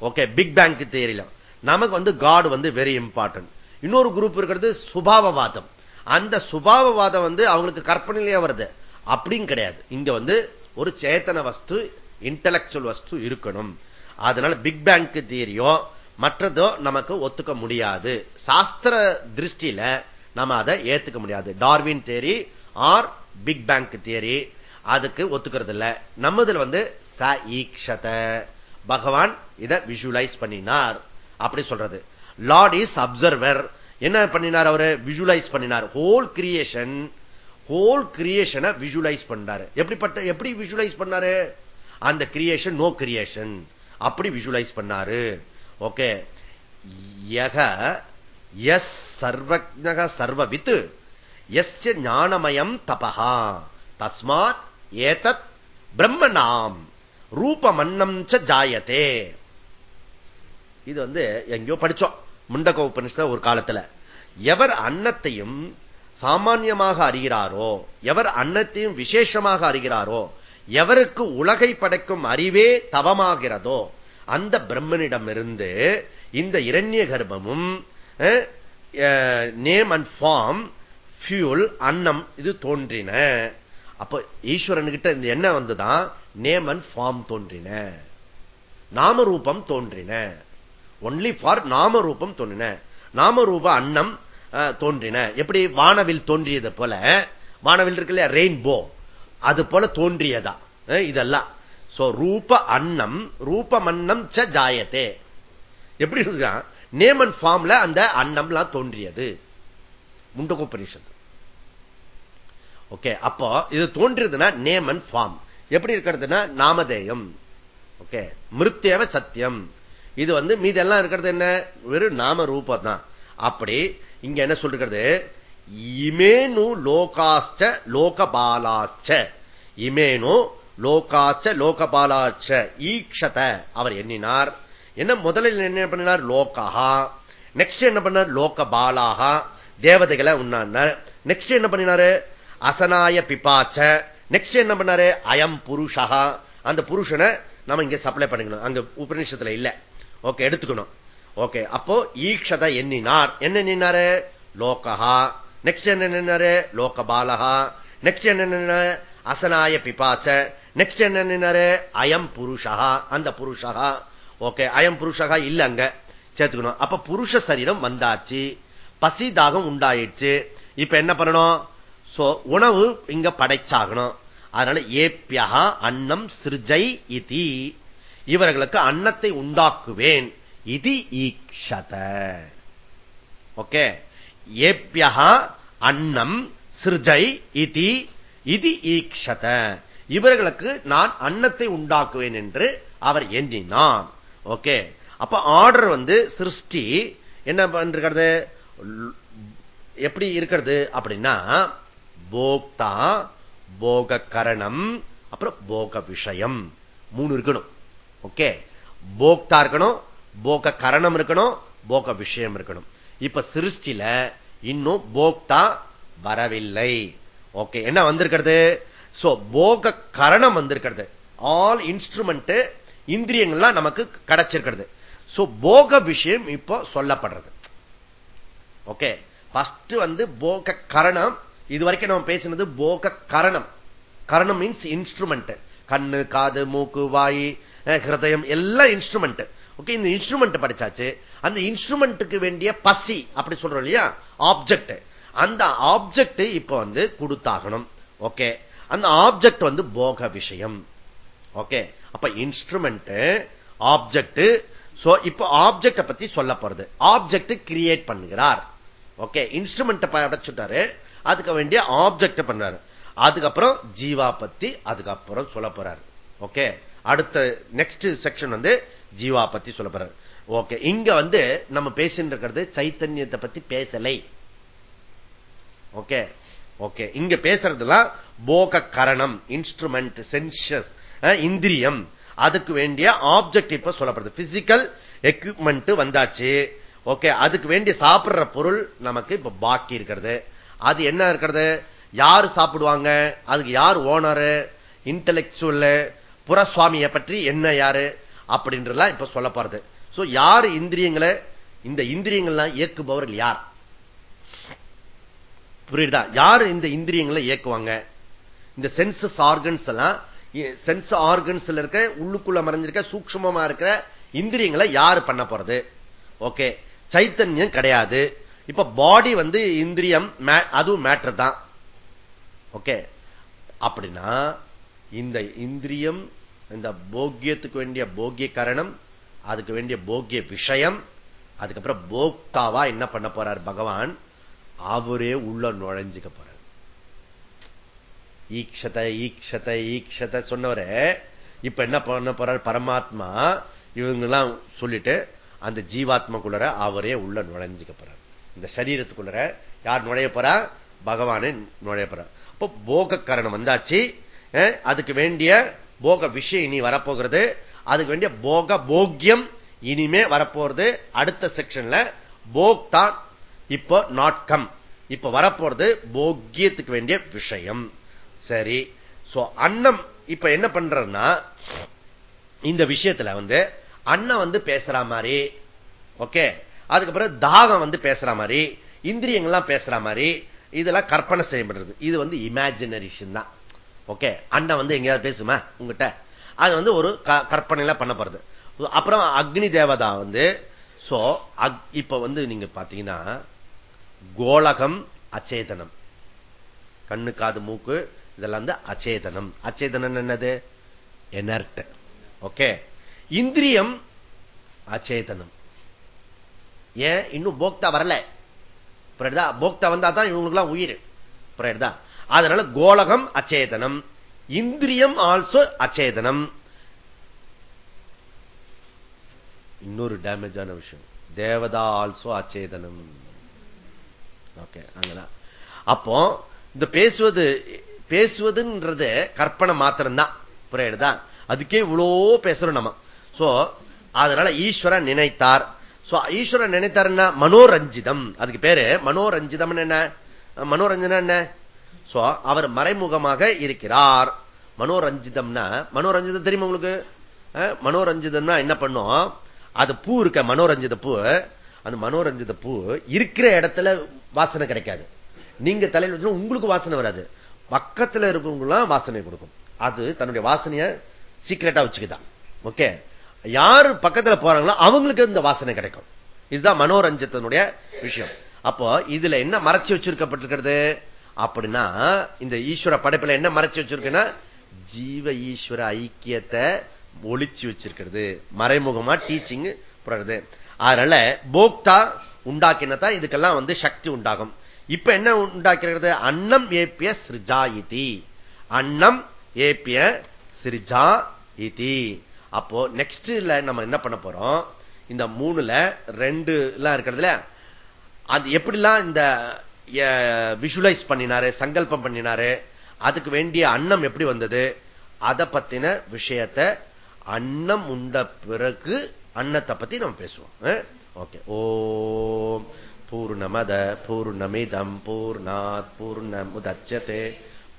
ஓகே பிக் பேங்க் தியரியிலும் நமக்கு வந்து காட் வந்து வெரி இம்பார்ட்டன்ட் இன்னொரு குரூப் இருக்கிறது சுபாவவாதம். அந்த சுபாவவாதம் வந்து அவங்களுக்கு கற்பனையிலேயே வருது. அப்படின்னு கிடையாது. இங்க வந்து ஒரு சேத்தன வஸ்து இன்டலக்சுவல் வஸ்து இருக்கணும். அதனால பிக் பேங்க் தியரியோ மற்றதோ நமக்கு ஒத்துக்க முடியாது. சாஸ்திர திருஷ்டியில நம்ம அதை ஏத்துக்க முடியாது. Darwin theory or big bang theory அதுக்கு ஒத்துக்கிறது இல்ல நம்மதுல வந்து ச ஈக்ஷத பகவான் இதை விஷுவலைஸ் பண்ணினார். அப்படி சொல்றது. லார்ட் இஸ் அப்சர்வர் என்ன பண்ணினார் அவரு? விஷுவலைஸ் பண்ணினார். ஹோல் கிரியேஷன் ஹோல் கிரியேஷனை விஷுவலைஸ் பண்ணாரு எப்படிப்பட்ட எப்படி விஷுவலைஸ் பண்ணாரு? அந்த கிரியேஷன் நோ கிரியேஷன் அப்படி விஷுவலைஸ் பண்ணாரு. ஓகே யக எஸ் சர்வஜக சர்வவித் எஸ்ய ஞானமயம் தபகா தஸ்மாத் ஏதத் பிரம்மனாம் ரூபமன்னம் ஜாயத்தே இது வந்து எங்கேயோ படிச்சோம் முண்டக உபனிஷத்துல ஒரு காலத்துல. எவர் அன்னத்தையும் சாமான்யமாக அறிகிறாரோ எவர் அன்னத்தையும் விசேஷமாக அறிகிறாரோ எவருக்கு உலகை படைக்கும் அறிவே தவமாகிறதோ அந்த பிரம்மனிடமிருந்து இந்த இரண்ய கர்ப்பமும் நேம் அண்ட் ஃபார்ம் ஃபியூல் அன்னம் இது தோன்றின. அப்ப ஈஸ்வரனுக்கிட்ட இந்த என்ன வந்துதான் நேம் அண்ட் ஃபார்ம் தோன்றின. நாமரூபம் தோன்றின. ஒன்லி ஃபார் நாமரூபம் தோன்றின. நாமரூப அன்னம் தோன்றின. எப்படி? வானவில் தோன்றியது போல. வானவில் இருக்கு இல்லையா? ரெயின்போ அது போல தோன்றியதா? இதெல்லாம். சோ ரூப அன்னம் ரூபமன்னம் ச ஜாயத்தே எப்படி இருக்கான் நேம் அண்ட் ஃபார்ம்ல அந்த அன்னம்லாம் தோன்றியது. முண்டகோபனிஷத்து. ஓகே அப்போ இது தோன்றியதுன்னா நேம் அண்ட் ஃபார்ம் எப்படி இருக்கிறதுனா நாமதேயம். ஓகே மிருத்தேவ சத்தியம். இது வந்து மீதெல்லாம் இருக்கிறது என்ன? வெறும் நாம ரூபம் தான் அப்படி இங்க என்ன சொல்றது? இமேனு லோகாச்ச லோகபாலாச்ச இமேனு லோகாச்ச லோகபாலாச்ச ஈக்ஷத. அவர் எண்ணினார். என்ன முதலில் என்ன பண்ணினார்? லோகா நெக்ஸ்ட் என்ன பண்ணார்? லோகபாலாகா தேவதைகளை உண்ணார் நெக்ஸ்ட் என்ன பண்ணினாரு? அசனாய பிபாச்ச. நெக்ஸ்ட் என்ன பண்ணாரு? அயம் புருஷா. அந்த புருஷனை நம்ம இங்க சப்ளை பண்ணிக்கணும். அங்க உபநிஷத்துல இல்ல. ஓகே எடுத்துக்கணும். ஓகே அப்போ ஈக்ஷத எண்ணினார். என்ன எண்ணினாரு? லோகஹா. நெக்ஸ்ட் என்ன எண்ணினாரு? லோகபாலகா நெக்ஸ்ட் என்ன அசனாய பிபாச்ச. நெக்ஸ்ட் என்ன நின்னாரு அயம் புருஷா. அந்த புருஷா. ஓகே அயம் புருஷகா இல்ல அங்க. சேர்த்துக்கணும். அப்ப புருஷ சரீரம் வந்தாச்சு. பசி தாகம் உண்டாயிடுச்சு. இப்ப என்ன பண்ணணும்? உணவு இங்க படைச்சாகணும். அதனால ஏப்பியா அன்னம் சிறுஜை இதி. இவர்களுக்கு அன்னத்தை உண்டாக்குவேன். இது ஈக்ஷத. ஓகே? ஏப்பியா அன்னம் சிறுஜை இதி. இது ஈக்ஷத. இவர்களுக்கு நான் அன்னத்தை உண்டாக்குவேன் என்று அவர் எண்ணினான். ஓகே? அப்ப ஆர்டர் வந்து சிருஷ்டி என்ன பண்றது எப்படி இருக்கிறது அப்படின்னா போக்தா போக கரணம் அப்புறம் போக விஷயம் மூணு இருக்கணும். ஓகே? போக்தா இருக்கணும் போக கரணம் இருக்கணும் போக விஷயம் இருக்கணும். இப்ப சிருஷ்டில இன்னும் போக்தா வரவில்லை. ஓகே என்ன வந்திருக்கிறது? சோ போக கரணம் வந்திருக்கிறது. ஆல் இன்ஸ்ட்ருமெண்ட் இந்திரியங்கள்லாம் நமக்கு கிடைச்சிருக்கிறது. சோ போக விஷயம் இப்போ சொல்லப்படுறது. ஓகே? பஸ்ட் வந்து போக கரணம் இது வரைக்கும் நம்ம பேசினது போக கரணம். கரணம் மீன்ஸ் இன்ஸ்ட்ருமெண்ட் கண்ணு காது மூக்கு வாய் ஹிருதயம் எல்லாம் இன்ஸ்ட்ருமெண்ட் ஓகே இந்த இன்ஸ்ட்ருமெண்ட் படிச்சாச்சு. அந்த இன்ஸ்ட்ருமெண்ட்டுக்கு வேண்டிய பசி அப்படி சொல்றோம் இல்லையா? ஆப்ஜெக்ட் அந்த ஆப்ஜெக்ட் இப்ப வந்து கொடுத்தாகணும். ஓகே அந்த ஆப்ஜெக்ட் வந்து போக விஷயம். ஓகே அப்ப இன்ஸ்ட்ருமெண்ட் ஆப்ஜெக்ட் சோ இப்ப ஆப்ஜெக்ட பத்தி சொல்ல போறது. ஆப்ஜெக்ட் கிரியேட் பண்ணுகிறார். ஓகே இன்ஸ்ட்ருமெண்ட் அடைச்சுட்டாரு அதுக்கு வேண்டிய ஆப்ஜெக்ட் பண்றாரு. அதுக்கப்புறம் ஜீவா பத்தி அதுக்கப்புறம் சொல்ல போறாரு. ஓகே அடுத்த நெக்ஸ்ட் செக்ஷன் வந்து ஜீவா பத்தி சொல்ல போறாரு. ஓகே இங்க வந்து நம்ம பேசிட்டு இருக்கிறது சைத்தன்யத்தை பத்தி பேசலை. ஓகே ஓகே இங்க பேசுறதுலாம் போக கரணம் இன்ஸ்ட்ருமெண்ட் சென்சஸ் இந்திரியம். அதுக்கு வேண்டிய ஆப்ஜெக்ட் இப்ப சொல்லப்படுது பிசிக்கல் எக்யூப்மெண்ட் வந்தாச்சு. ஓகே அதுக்கு வேண்டிய சாப்பிடுற பொருள் நமக்கு இப்ப பாக்கி இருக்கிறது. அது என்ன இருக்கிறது? யார் சாப்பிடுவாங்க? அதுக்கு யார் ஓனரு? இன்டலெக்சுவல் புறசுவாமியை பற்றி என்ன யாரு? அப்படின்றலாம் இப்ப சொல்ல போறது. சோ யார் இந்திரியங்களை இந்த இந்திரியங்கள்லாம் இயக்குபவர்கள் யார்? புரியுதா? யார் இந்த இந்திரியங்களை இயக்குவாங்க? இந்த சென்சஸ் ஆர்கன்ஸ் எல்லாம் சென்ஸ் ஆர்கன்ஸ்ல இருக்க உள்ளுக்குள்ள மறைஞ்சிருக்க சூக்மமா இருக்கிற இந்திரியங்களை யாரு பண்ண போறது? ஓகே சைத்தன்யம் கிடையாது. இப்ப பாடி வந்து இந்திரியம் அதுவும் மேட்டர் தான். ஓகே அப்படின்னா இந்த இந்திரியம் இந்த போக்கியத்துக்கு வேண்டிய போக்கிய கரணம் அதுக்கு வேண்டிய போக்கிய விஷயம் அதுக்கப்புறம் போக்தாவா என்ன பண்ண போறார் பகவான்? அவரே உள்ள நுழைஞ்சுக்க போறார். ஈக்ஷத ஈக்ஷத ஈக்ஷத சொன்னவரே இப்ப என்ன பண்ண போறார் பரமாத்மா? இவங்கெல்லாம் சொல்லிட்டு அந்த ஜீவாத்மாக்குள்ளர அவரே உள்ள நுழைஞ்சுக்க போறார். இந்த சரீரத்துக்குள்ளற யார் நுழைய போறா? பகவானே நுழைய போறார் அப்போ போக கரணம் வந்தாச்சு அதுக்கு வேண்டிய போக விஷயம் இனி வரப்போகிறது. அதுக்கு வேண்டிய போக போக்கியம் இனிமே வரப்போறது. அடுத்த செக்ஷன்ல போக்தான் இப்போ நாட் கம் இப்ப வரப்போறது போக்கியத்துக்கு வேண்டிய விஷயம். சரி. சோ அன்னம் இப்ப என்ன பண்றன்னா இந்த விஷயத்துல வந்து அண்ணன் வந்து பேசுற மாதிரி. ஓகே அதுக்கப்புறம் தாகம் வந்து பேசுற மாதிரி இந்திரியங்கள்லாம் பேசுற மாதிரி இதெல்லாம் கற்பனை செய்யப்படுறது. இது வந்து இமேஜினரிஷன் தான். ஓகே அண்ணன் வந்து எங்கேயாவது பேசுமா? உங்ககிட்ட. அது வந்து ஒரு கற்பனை பண்ண போறது அப்புறம் அக்னி தேவதா வந்து சோ இப்ப வந்து நீங்க பாத்தீங்கன்னா கோலகம் அச்சேதனம். கண்ணு காது மூக்கு இதெல்லாம் வந்து அச்சேதனம். அச்சேதனம் என்னது? எனர்ட் ஓகே இந்திரியம் அச்சேதனம். ஏன் இன்னும் போக்தா வரல? புரியுதா? போக்தா வந்தா தான் இவங்களுக்குலாம் உயிர். புரியுதா? அதனால கோலகம் அச்சேதனம். இந்திரியம் ஆல்சோ அச்சேதனம். இன்னொரு டேமேஜான விஷயம். தேவதா ஆல்சோ அச்சேதனம். ஓகே அங்கதான். அப்போ இந்த பேசுவது பேசுவதுன்றது கற்பனை மாத்திரம்தான். புரியுதா? அதுக்கே இவ்வளோ பேசுறோம் நம்ம. சோ அதனால ஈஸ்வரன் நினைத்தார். ஈஸ்வரன் நினைத்தாருன்னா மனோரஞ்சிதம். அதுக்கு பேரு மனோரஞ்சிதம் என்ன? மனோரஞ்சனா என்ன? அவர் மறைமுகமாக இருக்கிறார். மனோரஞ்சிதம்னா மனோரஞ்சிதம் தெரியுமா உங்களுக்கு? மனோரஞ்சிதம்னா என்ன பண்ணும்? அது பூ இருக்க மனோரஞ்சித பூ. அந்த மனோரஞ்சித பூ இருக்கிற இடத்துல வாசனை கிடைக்காது. நீங்க தலையில் வச்சு உங்களுக்கு வாசனை வராது. பக்கத்துல இருக்கவங்களாம் வாசனை கொடுக்கும். அது தன்னுடைய வாசனைய சீக்கிரட்டா வச்சுக்கிதான். ஓகே யார் பக்கத்துல போறாங்களோ அவங்களுக்கு இந்த வாசனை கிடைக்கும். இதுதான் மனோரஞ்சத்தினுடைய விஷயம். அப்போ இதுல என்ன மறைச்சு வச்சிருக்கப்பட்டிருக்கிறது? அப்படின்னா இந்த ஈஸ்வர படைப்புல என்ன மறைச்சு வச்சிருக்குன்னா ஜீவ ஈஸ்வர ஐக்கியத்தை ஒழிச்சு வச்சிருக்கிறது. மறைமுகமா டீச்சிங் போடுறது. அதனால போக்தா உண்டாக்கினதான் இதுக்கெல்லாம் வந்து சக்தி உண்டாகும். இப்ப என்ன உண்டாக்கிறது? அன்னம் ஏப்பிய சிறிஜா இதி அன்னம் ஏப்பிய சிறிஜா இதி அப்போ நெக்ஸ்ட்ல நம்ம என்ன பண்ண போறோம்? இந்த மூணுல ரெண்டு எல்லாம் இருக்கிறதுல அது எப்படிலாம் இந்த விஷுவலைஸ் பண்ணினாரு சங்கல்பம் பண்ணினாரு அதுக்கு வேண்டிய அன்னம் எப்படி வந்தது? அதை பத்தின விஷயத்த அன்னம் உண்ட பிறகு அன்னத்தை பத்தி நம்ம பேசுவோம். ஓகே. ஓம். பூர்ணமத பூர்ணமிதம் பூர்ணாத் பூர்ணமுதச்சதே.